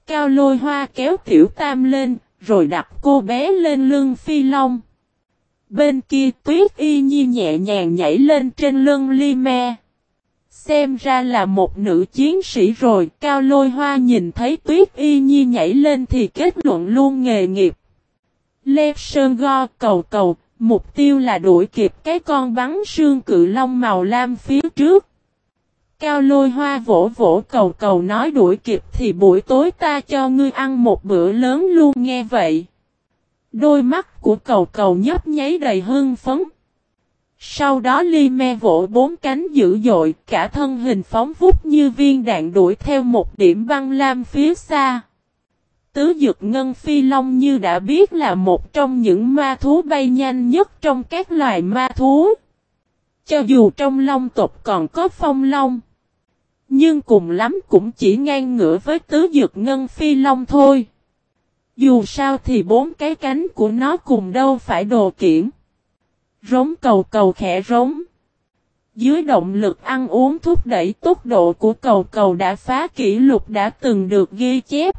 Cao lôi hoa kéo tiểu tam lên, rồi đặt cô bé lên lưng phi long. Bên kia tuyết y nhi nhẹ nhàng nhảy lên trên lưng ly me. Xem ra là một nữ chiến sĩ rồi, cao lôi hoa nhìn thấy tuyết y nhi nhảy lên thì kết luận luôn nghề nghiệp. Lê Sơn Go cầu cầu, mục tiêu là đuổi kịp cái con bắn sương cự long màu lam phía trước. Cao lôi hoa vỗ vỗ cầu cầu nói đuổi kịp thì buổi tối ta cho ngươi ăn một bữa lớn luôn nghe vậy. Đôi mắt của cầu cầu nhấp nháy đầy hưng phấn. Sau đó ly me vỗ bốn cánh dữ dội, cả thân hình phóng vút như viên đạn đuổi theo một điểm băng lam phía xa. Tứ Dực Ngân Phi Long như đã biết là một trong những ma thú bay nhanh nhất trong các loài ma thú. Cho dù trong long tộc còn có phong long. Nhưng cùng lắm cũng chỉ ngang ngửa với tứ dực ngân phi long thôi. Dù sao thì bốn cái cánh của nó cùng đâu phải đồ kiển. Rống cầu cầu khẽ rống. Dưới động lực ăn uống thúc đẩy tốc độ của cầu cầu đã phá kỷ lục đã từng được ghi chép.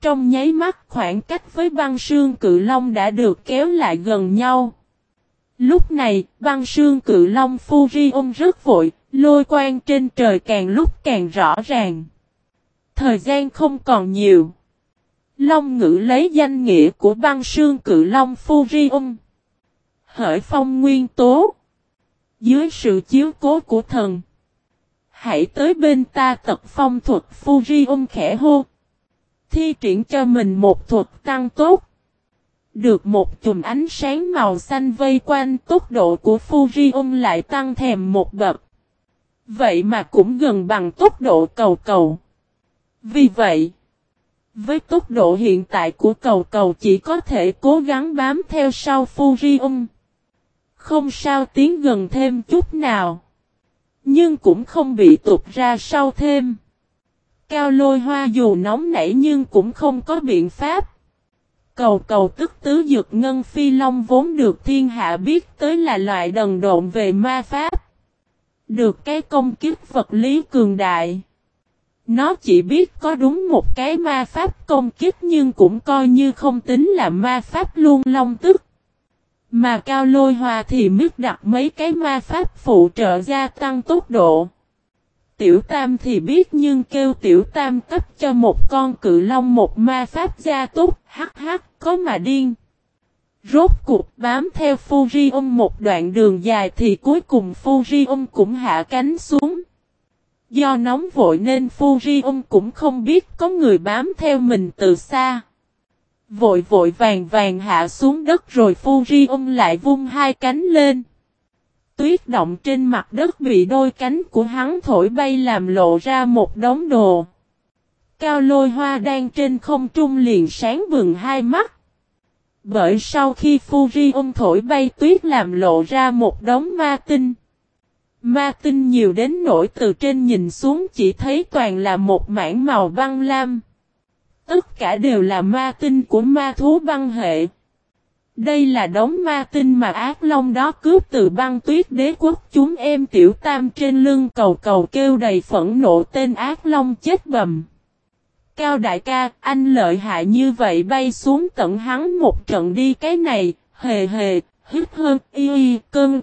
Trong nháy mắt khoảng cách với băng sương cự long đã được kéo lại gần nhau. Lúc này, băng sương cự long Furion rất vội, lôi quang trên trời càng lúc càng rõ ràng. Thời gian không còn nhiều. Long ngữ lấy danh nghĩa của băng sương cự long Furion. Hỡi phong nguyên tố. Dưới sự chiếu cố của thần. Hãy tới bên ta tật phong thuật Furion khẽ hô thi triển cho mình một thuật tăng tốt. Được một chùm ánh sáng màu xanh vây quanh tốc độ của Furion lại tăng thèm một bậc. Vậy mà cũng gần bằng tốc độ cầu cầu. Vì vậy, với tốc độ hiện tại của cầu cầu chỉ có thể cố gắng bám theo sau Furium. Không sao tiến gần thêm chút nào. Nhưng cũng không bị tụt ra sau thêm. Cao lôi hoa dù nóng nảy nhưng cũng không có biện pháp. Cầu cầu tức tứ dược ngân phi long vốn được thiên hạ biết tới là loại đần độn về ma pháp. Được cái công kiếp vật lý cường đại. Nó chỉ biết có đúng một cái ma pháp công kích nhưng cũng coi như không tính là ma pháp luôn long tức. Mà cao lôi hòa thì miết đặt mấy cái ma pháp phụ trợ gia tăng tốc độ. Tiểu Tam thì biết nhưng kêu Tiểu Tam cấp cho một con cự long một ma pháp gia tốc, hắc hắc, có mà điên. Rốt cuộc bám theo Furion một đoạn đường dài thì cuối cùng Furion cũng hạ cánh xuống. Do nóng vội nên Furion cũng không biết có người bám theo mình từ xa. Vội vội vàng vàng hạ xuống đất rồi Furion lại vung hai cánh lên. Tuyết động trên mặt đất bị đôi cánh của hắn thổi bay làm lộ ra một đống đồ. Cao lôi hoa đang trên không trung liền sáng bừng hai mắt. Bởi sau khi Furion thổi bay tuyết làm lộ ra một đống ma tinh. Ma tinh nhiều đến nỗi từ trên nhìn xuống chỉ thấy toàn là một mảng màu băng lam. Tất cả đều là ma tinh của ma thú băng hệ. Đây là đống ma tinh mà ác long đó cướp từ băng tuyết đế quốc chúng em tiểu tam trên lưng cầu cầu kêu đầy phẫn nộ tên ác long chết bầm. Cao đại ca, anh lợi hại như vậy bay xuống tận hắn một trận đi cái này, hề hề, hít hơn, y y, cơn.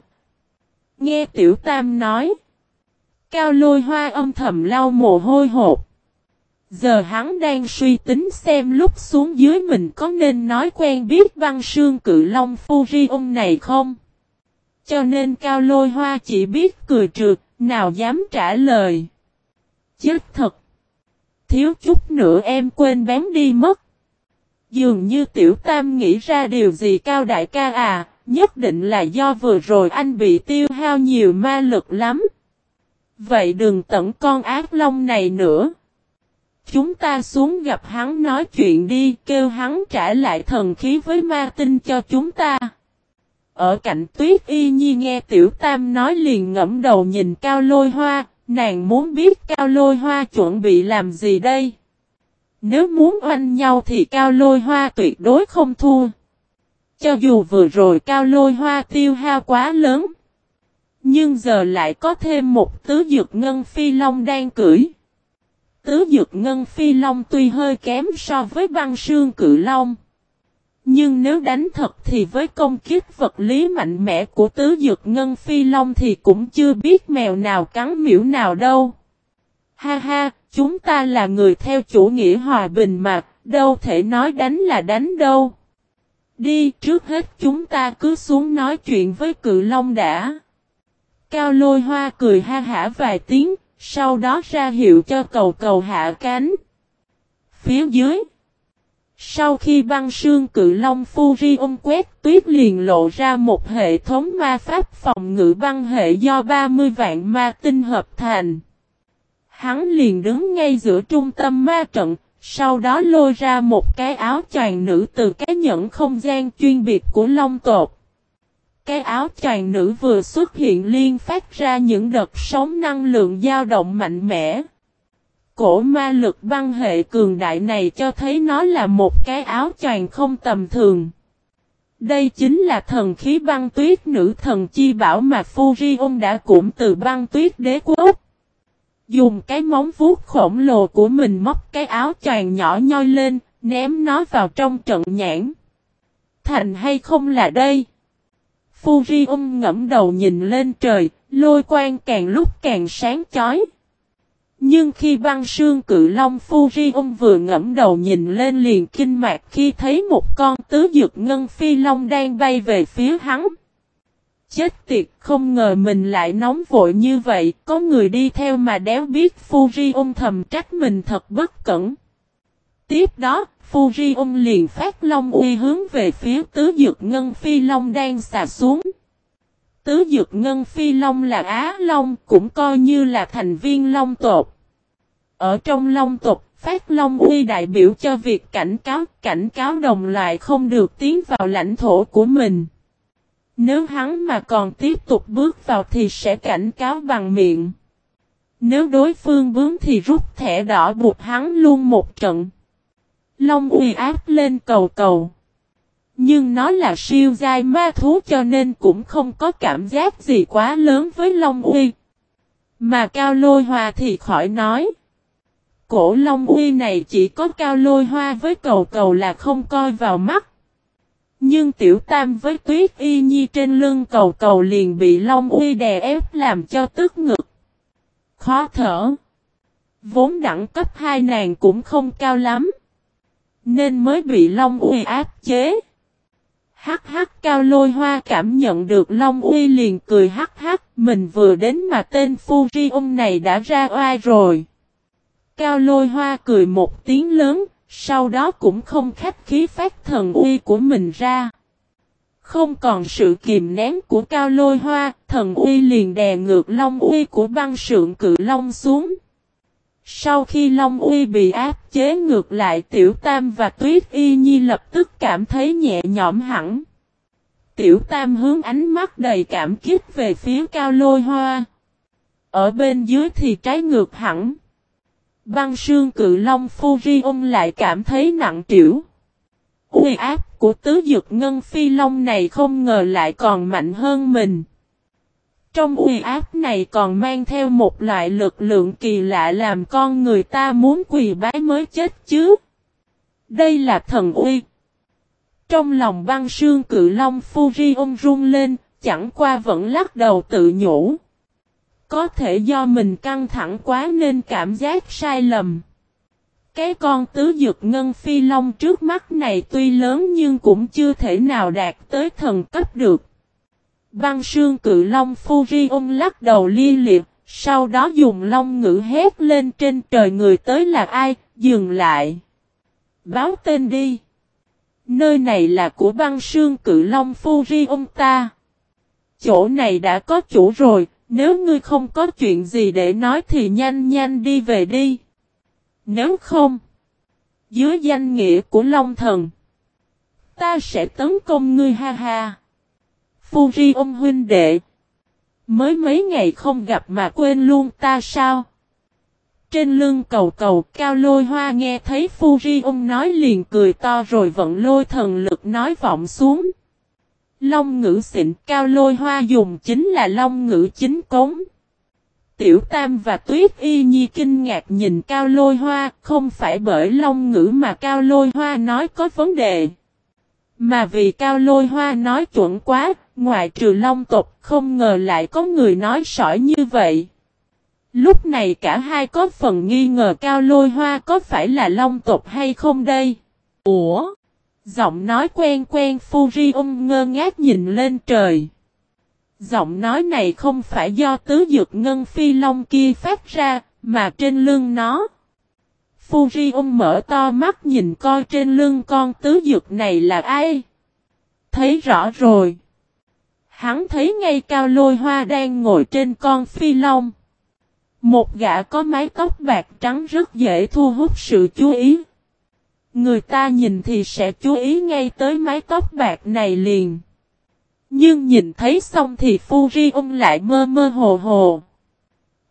Nghe tiểu tam nói. Cao lôi hoa âm thầm lau mồ hôi hột. Giờ hắn đang suy tính xem lúc xuống dưới mình có nên nói quen biết văn sương cự long Furion này không. Cho nên cao lôi hoa chỉ biết cười trượt, nào dám trả lời. Chết thật! Thiếu chút nữa em quên bán đi mất. Dường như tiểu tam nghĩ ra điều gì cao đại ca à, nhất định là do vừa rồi anh bị tiêu hao nhiều ma lực lắm. Vậy đừng tận con ác long này nữa. Chúng ta xuống gặp hắn nói chuyện đi, kêu hắn trả lại thần khí với ma tinh cho chúng ta. Ở cạnh tuyết y nhi nghe tiểu tam nói liền ngẫm đầu nhìn cao lôi hoa, nàng muốn biết cao lôi hoa chuẩn bị làm gì đây. Nếu muốn oanh nhau thì cao lôi hoa tuyệt đối không thua. Cho dù vừa rồi cao lôi hoa tiêu hao quá lớn. Nhưng giờ lại có thêm một tứ dược ngân phi long đang cưỡi. Tứ dược ngân phi long tuy hơi kém so với băng sương cự long. Nhưng nếu đánh thật thì với công kích vật lý mạnh mẽ của tứ dược ngân phi long thì cũng chưa biết mèo nào cắn miễu nào đâu. Ha ha, chúng ta là người theo chủ nghĩa hòa bình mà, đâu thể nói đánh là đánh đâu. Đi, trước hết chúng ta cứ xuống nói chuyện với cự long đã. Cao lôi hoa cười ha hả vài tiếng, sau đó ra hiệu cho cầu cầu hạ cánh. Phía dưới. Sau khi băng sương cự long Furion quét tuyết liền lộ ra một hệ thống ma pháp phòng ngự băng hệ do 30 vạn ma tinh hợp thành. Hắn liền đứng ngay giữa trung tâm ma trận, sau đó lôi ra một cái áo choàng nữ từ cái nhẫn không gian chuyên biệt của Long tột. Cái áo choàng nữ vừa xuất hiện liên phát ra những đợt sóng năng lượng dao động mạnh mẽ. Cổ ma lực băng hệ cường đại này cho thấy nó là một cái áo choàng không tầm thường. Đây chính là thần khí băng tuyết nữ thần chi bảo mà Furion đã cụm từ băng tuyết đế quốc. Dùng cái móng vuốt khổng lồ của mình móc cái áo choàng nhỏ nhoi lên, ném nó vào trong trận nhãn. Thành hay không là đây? Furion ngẫm đầu nhìn lên trời, lôi quang càng lúc càng sáng chói. Nhưng khi băng sương cự long Furion vừa ngẫm đầu nhìn lên liền kinh mạc khi thấy một con tứ dược ngân phi long đang bay về phía hắn. Chết tiệt không ngờ mình lại nóng vội như vậy, có người đi theo mà đéo biết Furion thầm trách mình thật bất cẩn. Tiếp đó, Furion liền phát long uy hướng về phía tứ dược ngân phi long đang xà xuống. Tứ dược ngân phi long là Á Long, cũng coi như là thành viên long tộc. Ở trong long tộc, phát long uy đại biểu cho việc cảnh cáo, cảnh cáo đồng loại không được tiến vào lãnh thổ của mình. Nếu hắn mà còn tiếp tục bước vào thì sẽ cảnh cáo bằng miệng. Nếu đối phương bướng thì rút thẻ đỏ buộc hắn luôn một trận. Long uy áp lên cầu cầu. Nhưng nó là siêu giai ma thú cho nên cũng không có cảm giác gì quá lớn với Long uy. Mà cao lôi hoa thì khỏi nói. Cổ Long uy này chỉ có cao lôi hoa với cầu cầu là không coi vào mắt. Nhưng tiểu tam với tuyết y nhi trên lưng cầu cầu liền bị Long uy đè ép làm cho tức ngực. Khó thở. Vốn đẳng cấp hai nàng cũng không cao lắm. Nên mới bị Long uy áp chế. Hắc hắc cao lôi hoa cảm nhận được Long uy liền cười hắc hắc. Mình vừa đến mà tên Fuji này đã ra oai rồi. Cao lôi hoa cười một tiếng lớn, sau đó cũng không khách khí phát thần uy của mình ra. Không còn sự kìm nén của cao lôi hoa, thần uy liền đè ngược long uy của băng sượng cự long xuống. Sau khi long uy bị áp chế ngược lại tiểu tam và tuyết y nhi lập tức cảm thấy nhẹ nhõm hẳn. Tiểu tam hướng ánh mắt đầy cảm kích về phía cao lôi hoa. Ở bên dưới thì trái ngược hẳn. Băng sương cự long Furion lại cảm thấy nặng trĩu. Uy áp của tứ dược ngân phi long này không ngờ lại còn mạnh hơn mình. Trong uy áp này còn mang theo một loại lực lượng kỳ lạ làm con người ta muốn quỳ bái mới chết chứ. Đây là thần uy. Trong lòng băng sương cự long Furion run lên, chẳng qua vẫn lắc đầu tự nhủ. Có thể do mình căng thẳng quá nên cảm giác sai lầm. Cái con tứ dược ngân phi long trước mắt này tuy lớn nhưng cũng chưa thể nào đạt tới thần cấp được. Băng sương cự long Furion lắc đầu li liệt, sau đó dùng long ngữ hét lên trên trời người tới là ai, dừng lại. Báo tên đi. Nơi này là của băng sương cự long Furion ta. Chỗ này đã có chủ rồi, nếu ngươi không có chuyện gì để nói thì nhanh nhanh đi về đi. Nếu không, dưới danh nghĩa của Long Thần, ta sẽ tấn công ngươi ha ha. Fuji ông huynh đệ, mới mấy ngày không gặp mà quên luôn ta sao? Trên lưng cầu cầu cao lôi hoa nghe thấy Fuji ông nói liền cười to rồi vận lôi thần lực nói vọng xuống. Long ngữ xịn cao lôi hoa dùng chính là long ngữ chính cống. Tiểu Tam và Tuyết Y Nhi kinh ngạc nhìn Cao Lôi Hoa, không phải bởi long ngữ mà Cao Lôi Hoa nói có vấn đề. Mà vì Cao Lôi Hoa nói chuẩn quá, ngoại trừ long tộc không ngờ lại có người nói sỏi như vậy. Lúc này cả hai có phần nghi ngờ Cao Lôi Hoa có phải là long tộc hay không đây? Ủa? Giọng nói quen quen Furium ngơ ngác nhìn lên trời. Giọng nói này không phải do tứ dược ngân phi long kia phát ra, mà trên lưng nó. Furium mở to mắt nhìn coi trên lưng con tứ dược này là ai. Thấy rõ rồi. Hắn thấy ngay cao lôi hoa đang ngồi trên con phi long. Một gã có mái tóc bạc trắng rất dễ thu hút sự chú ý. Người ta nhìn thì sẽ chú ý ngay tới mái tóc bạc này liền. Nhưng nhìn thấy xong thì Furion lại mơ mơ hồ hồ.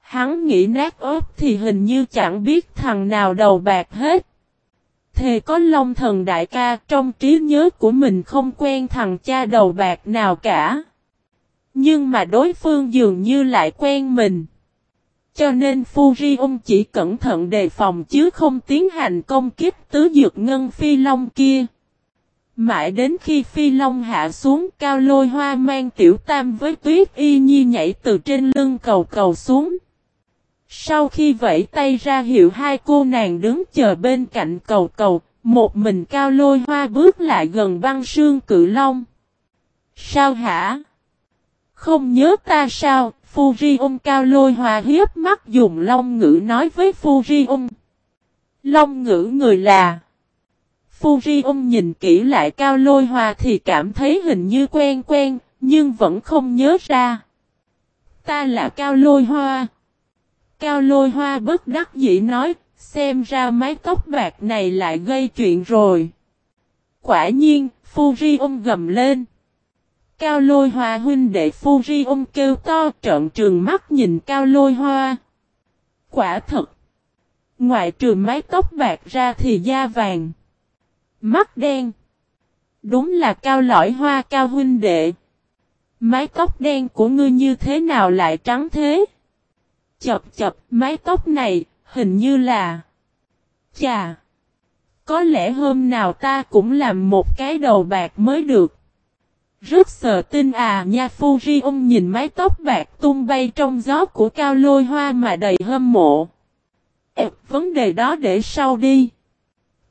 Hắn nghĩ nát ớt thì hình như chẳng biết thằng nào đầu bạc hết. Thề có Long thần đại ca trong trí nhớ của mình không quen thằng cha đầu bạc nào cả. Nhưng mà đối phương dường như lại quen mình. Cho nên Furium chỉ cẩn thận đề phòng chứ không tiến hành công kích tứ dược ngân phi long kia. Mãi đến khi phi long hạ xuống cao lôi hoa mang tiểu tam với tuyết y nhi nhảy từ trên lưng cầu cầu xuống. Sau khi vẫy tay ra hiệu hai cô nàng đứng chờ bên cạnh cầu cầu, một mình cao lôi hoa bước lại gần băng sương cự long. Sao hả? Không nhớ ta sao? Furion cao lôi hòa hiếp mắt dùng long ngữ nói với Furion. Long ngữ người là Furion nhìn kỹ lại cao lôi hòa thì cảm thấy hình như quen quen, nhưng vẫn không nhớ ra. Ta là cao lôi hoa. Cao lôi hoa bất đắc dĩ nói, xem ra mái tóc bạc này lại gây chuyện rồi. Quả nhiên, Furion gầm lên. Cao lôi hoa huynh đệ Fuji ông kêu to trợn trường mắt nhìn cao lôi hoa. Quả thật. Ngoại trừ mái tóc bạc ra thì da vàng. Mắt đen. Đúng là cao lõi hoa cao huynh đệ. Mái tóc đen của ngươi như thế nào lại trắng thế? Chập chập, mái tóc này, hình như là... Chà! Có lẽ hôm nào ta cũng làm một cái đầu bạc mới được. Rất sợ tin à nha Fuji ông nhìn mái tóc bạc tung bay trong gió của cao lôi hoa mà đầy hâm mộ. Ê, vấn đề đó để sau đi.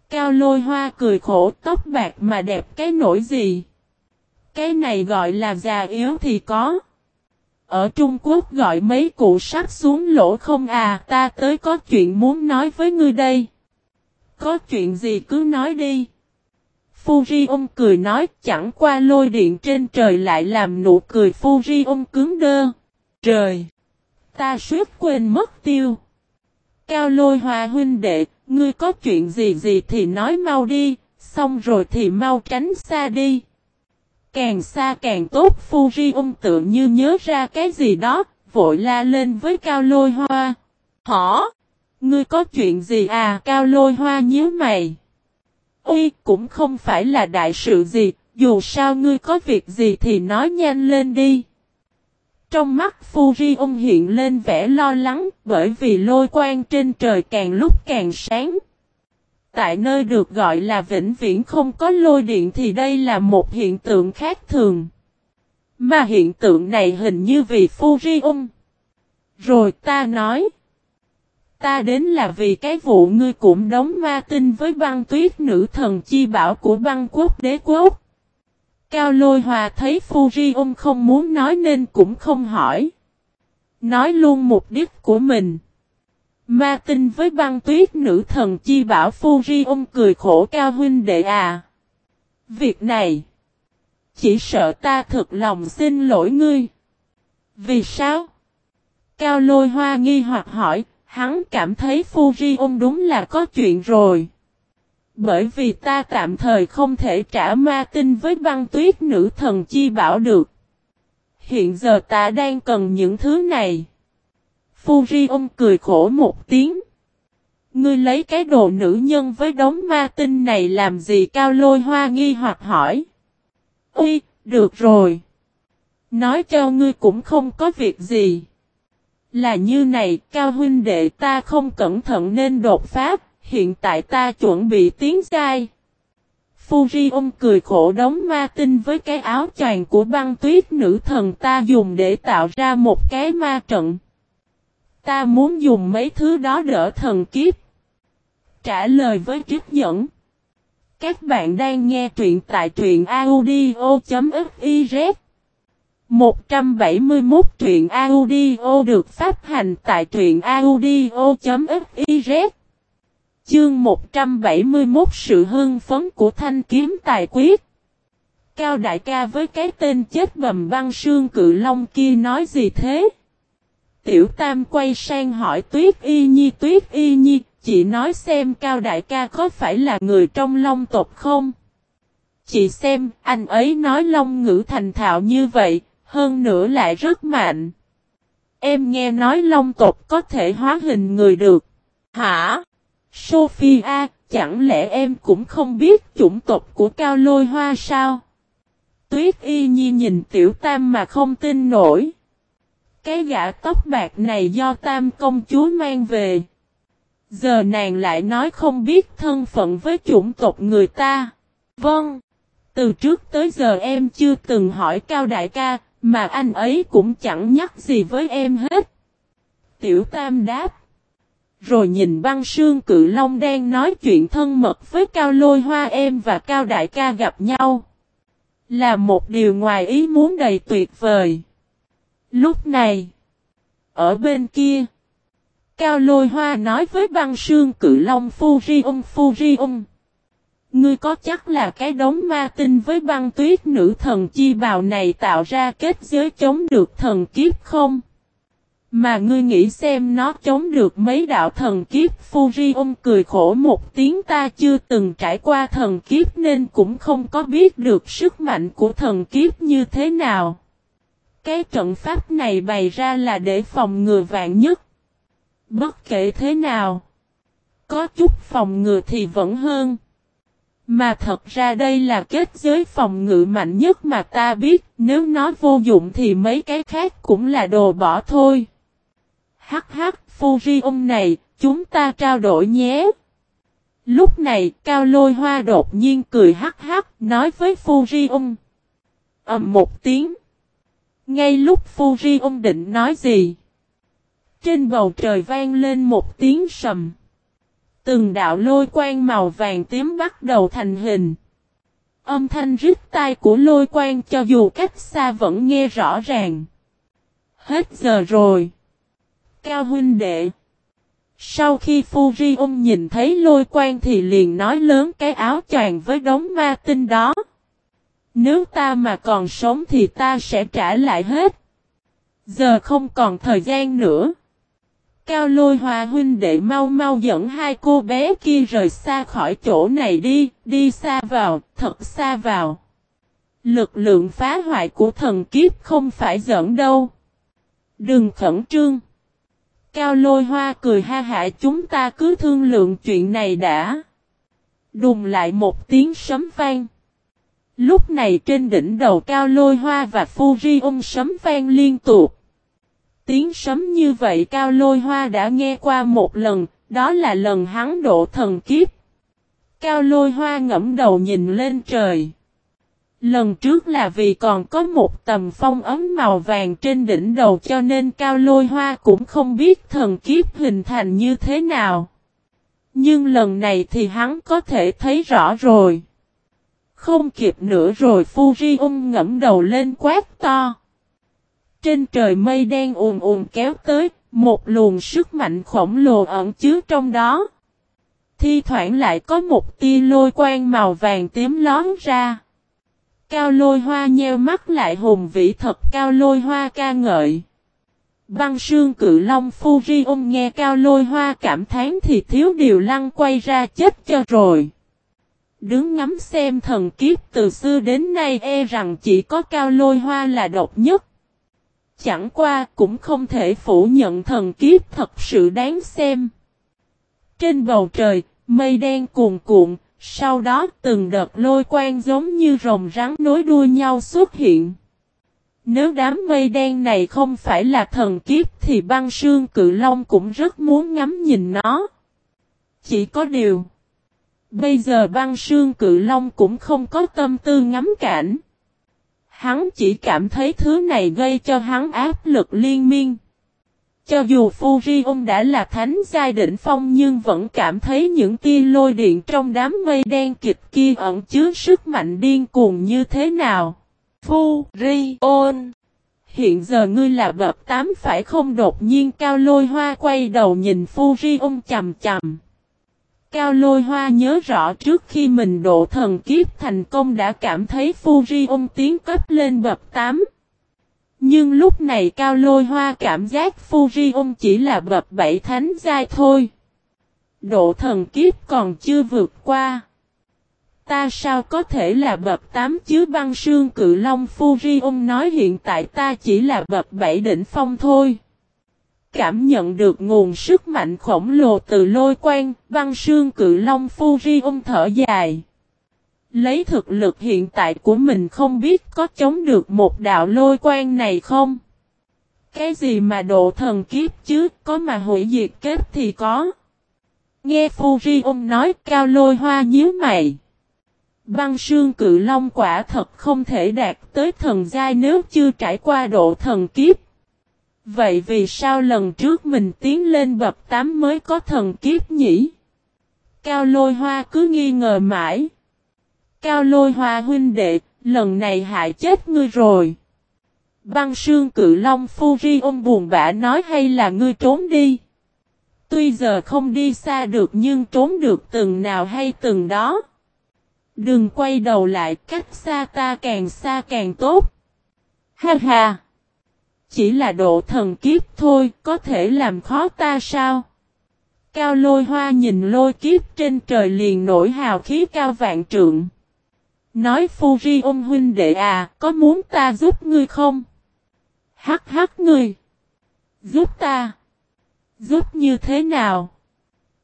Cao lôi hoa cười khổ tóc bạc mà đẹp cái nổi gì. Cái này gọi là già yếu thì có. Ở Trung Quốc gọi mấy cụ sắt xuống lỗ không à ta tới có chuyện muốn nói với ngươi đây. Có chuyện gì cứ nói đi. Furion cười nói chẳng qua lôi điện trên trời lại làm nụ cười Furion cứng đơ. Trời! Ta suýt quên mất tiêu. Cao lôi hòa huynh đệ, ngươi có chuyện gì gì thì nói mau đi, xong rồi thì mau tránh xa đi. Càng xa càng tốt Furion tự như nhớ ra cái gì đó, vội la lên với cao lôi hoa. Hả? Ngươi có chuyện gì à? Cao lôi hoa nhớ mày. Ôi, cũng không phải là đại sự gì, dù sao ngươi có việc gì thì nói nhanh lên đi. Trong mắt Fuji ông hiện lên vẻ lo lắng bởi vì lôi quang trên trời càng lúc càng sáng. Tại nơi được gọi là vĩnh viễn không có lôi điện thì đây là một hiện tượng khác thường. Mà hiện tượng này hình như vì Fuji ông. Rồi ta nói. Ta đến là vì cái vụ ngươi cũng đóng ma tinh với băng tuyết nữ thần chi bảo của băng quốc đế quốc. Cao lôi hòa thấy Furion ông không muốn nói nên cũng không hỏi. Nói luôn mục đích của mình. Ma tinh với băng tuyết nữ thần chi bảo Furion ông cười khổ cao huynh đệ à. Việc này. Chỉ sợ ta thực lòng xin lỗi ngươi. Vì sao? Cao lôi hoa nghi hoặc hỏi, hắn cảm thấy Furion đúng là có chuyện rồi. Bởi vì ta tạm thời không thể trả ma tinh với băng tuyết nữ thần chi bảo được. Hiện giờ ta đang cần những thứ này. Furion cười khổ một tiếng. Ngươi lấy cái đồ nữ nhân với đống ma tinh này làm gì cao lôi hoa nghi hoặc hỏi. Ui, được rồi. Nói cho ngươi cũng không có việc gì. Là như này, cao huynh đệ ta không cẩn thận nên đột pháp, hiện tại ta chuẩn bị tiến giai. Fuji ôm cười khổ đóng ma tinh với cái áo choàng của băng tuyết nữ thần ta dùng để tạo ra một cái ma trận. Ta muốn dùng mấy thứ đó đỡ thần kiếp. Trả lời với trích dẫn. Các bạn đang nghe truyện tại truyện audio.fif 171 truyện audio được phát hành tại truyện audio.fiz Chương 171 Sự hưng phấn của thanh kiếm tài quyết Cao đại ca với cái tên chết bầm băng sương cự long kia nói gì thế? Tiểu Tam quay sang hỏi Tuyết Y Nhi Tuyết Y Nhi, chị nói xem Cao đại ca có phải là người trong long tộc không? Chị xem, anh ấy nói long ngữ thành thạo như vậy, hơn nữa lại rất mạnh. Em nghe nói long tộc có thể hóa hình người được. Hả? Sophia, chẳng lẽ em cũng không biết chủng tộc của cao lôi hoa sao? Tuyết y nhi nhìn tiểu tam mà không tin nổi. Cái gã tóc bạc này do tam công chúa mang về. Giờ nàng lại nói không biết thân phận với chủng tộc người ta. Vâng. Từ trước tới giờ em chưa từng hỏi Cao Đại ca, mà anh ấy cũng chẳng nhắc gì với em hết. Tiểu Tam đáp. Rồi nhìn băng sương cự long đang nói chuyện thân mật với Cao Lôi Hoa em và Cao Đại ca gặp nhau. Là một điều ngoài ý muốn đầy tuyệt vời. Lúc này, ở bên kia, Cao Lôi Hoa nói với băng sương cự long Fujium Fujium. Ngươi có chắc là cái đống ma tinh với băng tuyết nữ thần chi bào này tạo ra kết giới chống được thần kiếp không? Mà ngươi nghĩ xem nó chống được mấy đạo thần kiếp Furion cười khổ một tiếng, ta chưa từng trải qua thần kiếp nên cũng không có biết được sức mạnh của thần kiếp như thế nào. Cái trận pháp này bày ra là để phòng ngừa vạn nhất. Bất kể thế nào. Có chút phòng ngừa thì vẫn hơn. Mà thật ra đây là kết giới phòng ngự mạnh nhất mà ta biết, nếu nó vô dụng thì mấy cái khác cũng là đồ bỏ thôi. Hắc hắc, Furion này, chúng ta trao đổi nhé. Lúc này, Cao Lôi Hoa đột nhiên cười hắc hắc, nói với Furion. ầm một tiếng. Ngay lúc Furion định nói gì? Trên bầu trời vang lên một tiếng sầm. Từng đạo lôi quang màu vàng tím bắt đầu thành hình. Âm thanh rít tai của lôi quang cho dù cách xa vẫn nghe rõ ràng. Hết giờ rồi. Cao huynh đệ. Sau khi Furion nhìn thấy lôi quang thì liền nói lớn cái áo choàng với đống ma tinh đó. Nếu ta mà còn sống thì ta sẽ trả lại hết. Giờ không còn thời gian nữa. Cao lôi hòa huynh đệ mau mau dẫn hai cô bé kia rời xa khỏi chỗ này đi, đi xa vào, thật xa vào. Lực lượng phá hoại của thần kiếp không phải giỡn đâu. Đừng khẩn trương. Cao lôi hoa cười ha hả chúng ta cứ thương lượng chuyện này đã. Đùng lại một tiếng sấm vang. Lúc này trên đỉnh đầu cao lôi hoa và Fuji ôm sấm vang liên tục. Tiếng sấm như vậy cao lôi hoa đã nghe qua một lần, đó là lần hắn độ thần kiếp. Cao lôi hoa ngẫm đầu nhìn lên trời. Lần trước là vì còn có một tầm phong ấm màu vàng trên đỉnh đầu cho nên cao lôi hoa cũng không biết thần kiếp hình thành như thế nào. Nhưng lần này thì hắn có thể thấy rõ rồi. Không kịp nữa rồi Furion ngẫm đầu lên quát to. Trên trời mây đen ùn ùn kéo tới, một luồng sức mạnh khổng lồ ẩn chứa trong đó. Thi thoảng lại có một tia lôi quang màu vàng tím lón ra. Cao lôi hoa nheo mắt lại hùng vĩ thật cao lôi hoa ca ngợi. Băng sương cự long Furion nghe cao lôi hoa cảm thán thì thiếu điều lăng quay ra chết cho rồi. Đứng ngắm xem thần kiếp từ xưa đến nay e rằng chỉ có cao lôi hoa là độc nhất. Chẳng qua cũng không thể phủ nhận thần kiếp thật sự đáng xem. Trên bầu trời, mây đen cuồn cuộn, sau đó từng đợt lôi quang giống như rồng rắn nối đuôi nhau xuất hiện. Nếu đám mây đen này không phải là thần kiếp thì băng sương cự long cũng rất muốn ngắm nhìn nó. Chỉ có điều. Bây giờ băng sương cự long cũng không có tâm tư ngắm cảnh. Hắn chỉ cảm thấy thứ này gây cho hắn áp lực liên miên. Cho dù Furion đã là thánh giai đỉnh phong nhưng vẫn cảm thấy những tia lôi điện trong đám mây đen kịch kia ẩn chứa sức mạnh điên cuồng như thế nào. Furion Hiện giờ ngươi là bậc tám phải không đột nhiên cao lôi hoa quay đầu nhìn Furion chầm chầm. Cao lôi hoa nhớ rõ trước khi mình độ thần kiếp thành công đã cảm thấy Furion tiến cấp lên bậc 8. Nhưng lúc này cao lôi hoa cảm giác Furion chỉ là bậc 7 thánh giai thôi. Độ thần kiếp còn chưa vượt qua. Ta sao có thể là bậc 8 chứ băng sương cự long Furion nói hiện tại ta chỉ là bậc 7 đỉnh phong thôi cảm nhận được nguồn sức mạnh khổng lồ từ lôi quang, băng sương cự long Fuji ôm thở dài. Lấy thực lực hiện tại của mình không biết có chống được một đạo lôi quang này không? Cái gì mà độ thần kiếp chứ, có mà hủy diệt kết thì có. Nghe Fuji ôm nói cao lôi hoa nhíu mày. Băng sương cự long quả thật không thể đạt tới thần giai nếu chưa trải qua độ thần kiếp. Vậy vì sao lần trước mình tiến lên bậc 8 mới có thần kiếp nhỉ? Cao lôi hoa cứ nghi ngờ mãi. Cao lôi hoa huynh đệ, lần này hại chết ngươi rồi. Băng sương cự long Fuji ôm buồn bã nói hay là ngươi trốn đi. Tuy giờ không đi xa được nhưng trốn được từng nào hay từng đó. Đừng quay đầu lại cách xa ta càng xa càng tốt. Ha ha! Chỉ là độ thần kiếp thôi, có thể làm khó ta sao? Cao lôi hoa nhìn lôi kiếp trên trời liền nổi hào khí cao vạn trượng. Nói phu ri ông huynh đệ à, có muốn ta giúp ngươi không? Hắc hắc ngươi. Giúp ta. Giúp như thế nào?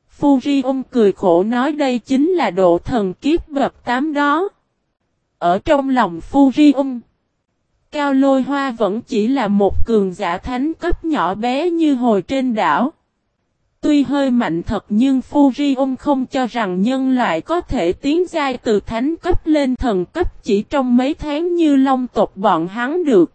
Phu ri ông cười khổ nói đây chính là độ thần kiếp bậc tám đó. Ở trong lòng phu ri ông. Cao lôi hoa vẫn chỉ là một cường giả thánh cấp nhỏ bé như hồi trên đảo. Tuy hơi mạnh thật nhưng Furion không cho rằng nhân loại có thể tiến giai từ thánh cấp lên thần cấp chỉ trong mấy tháng như long tộc bọn hắn được.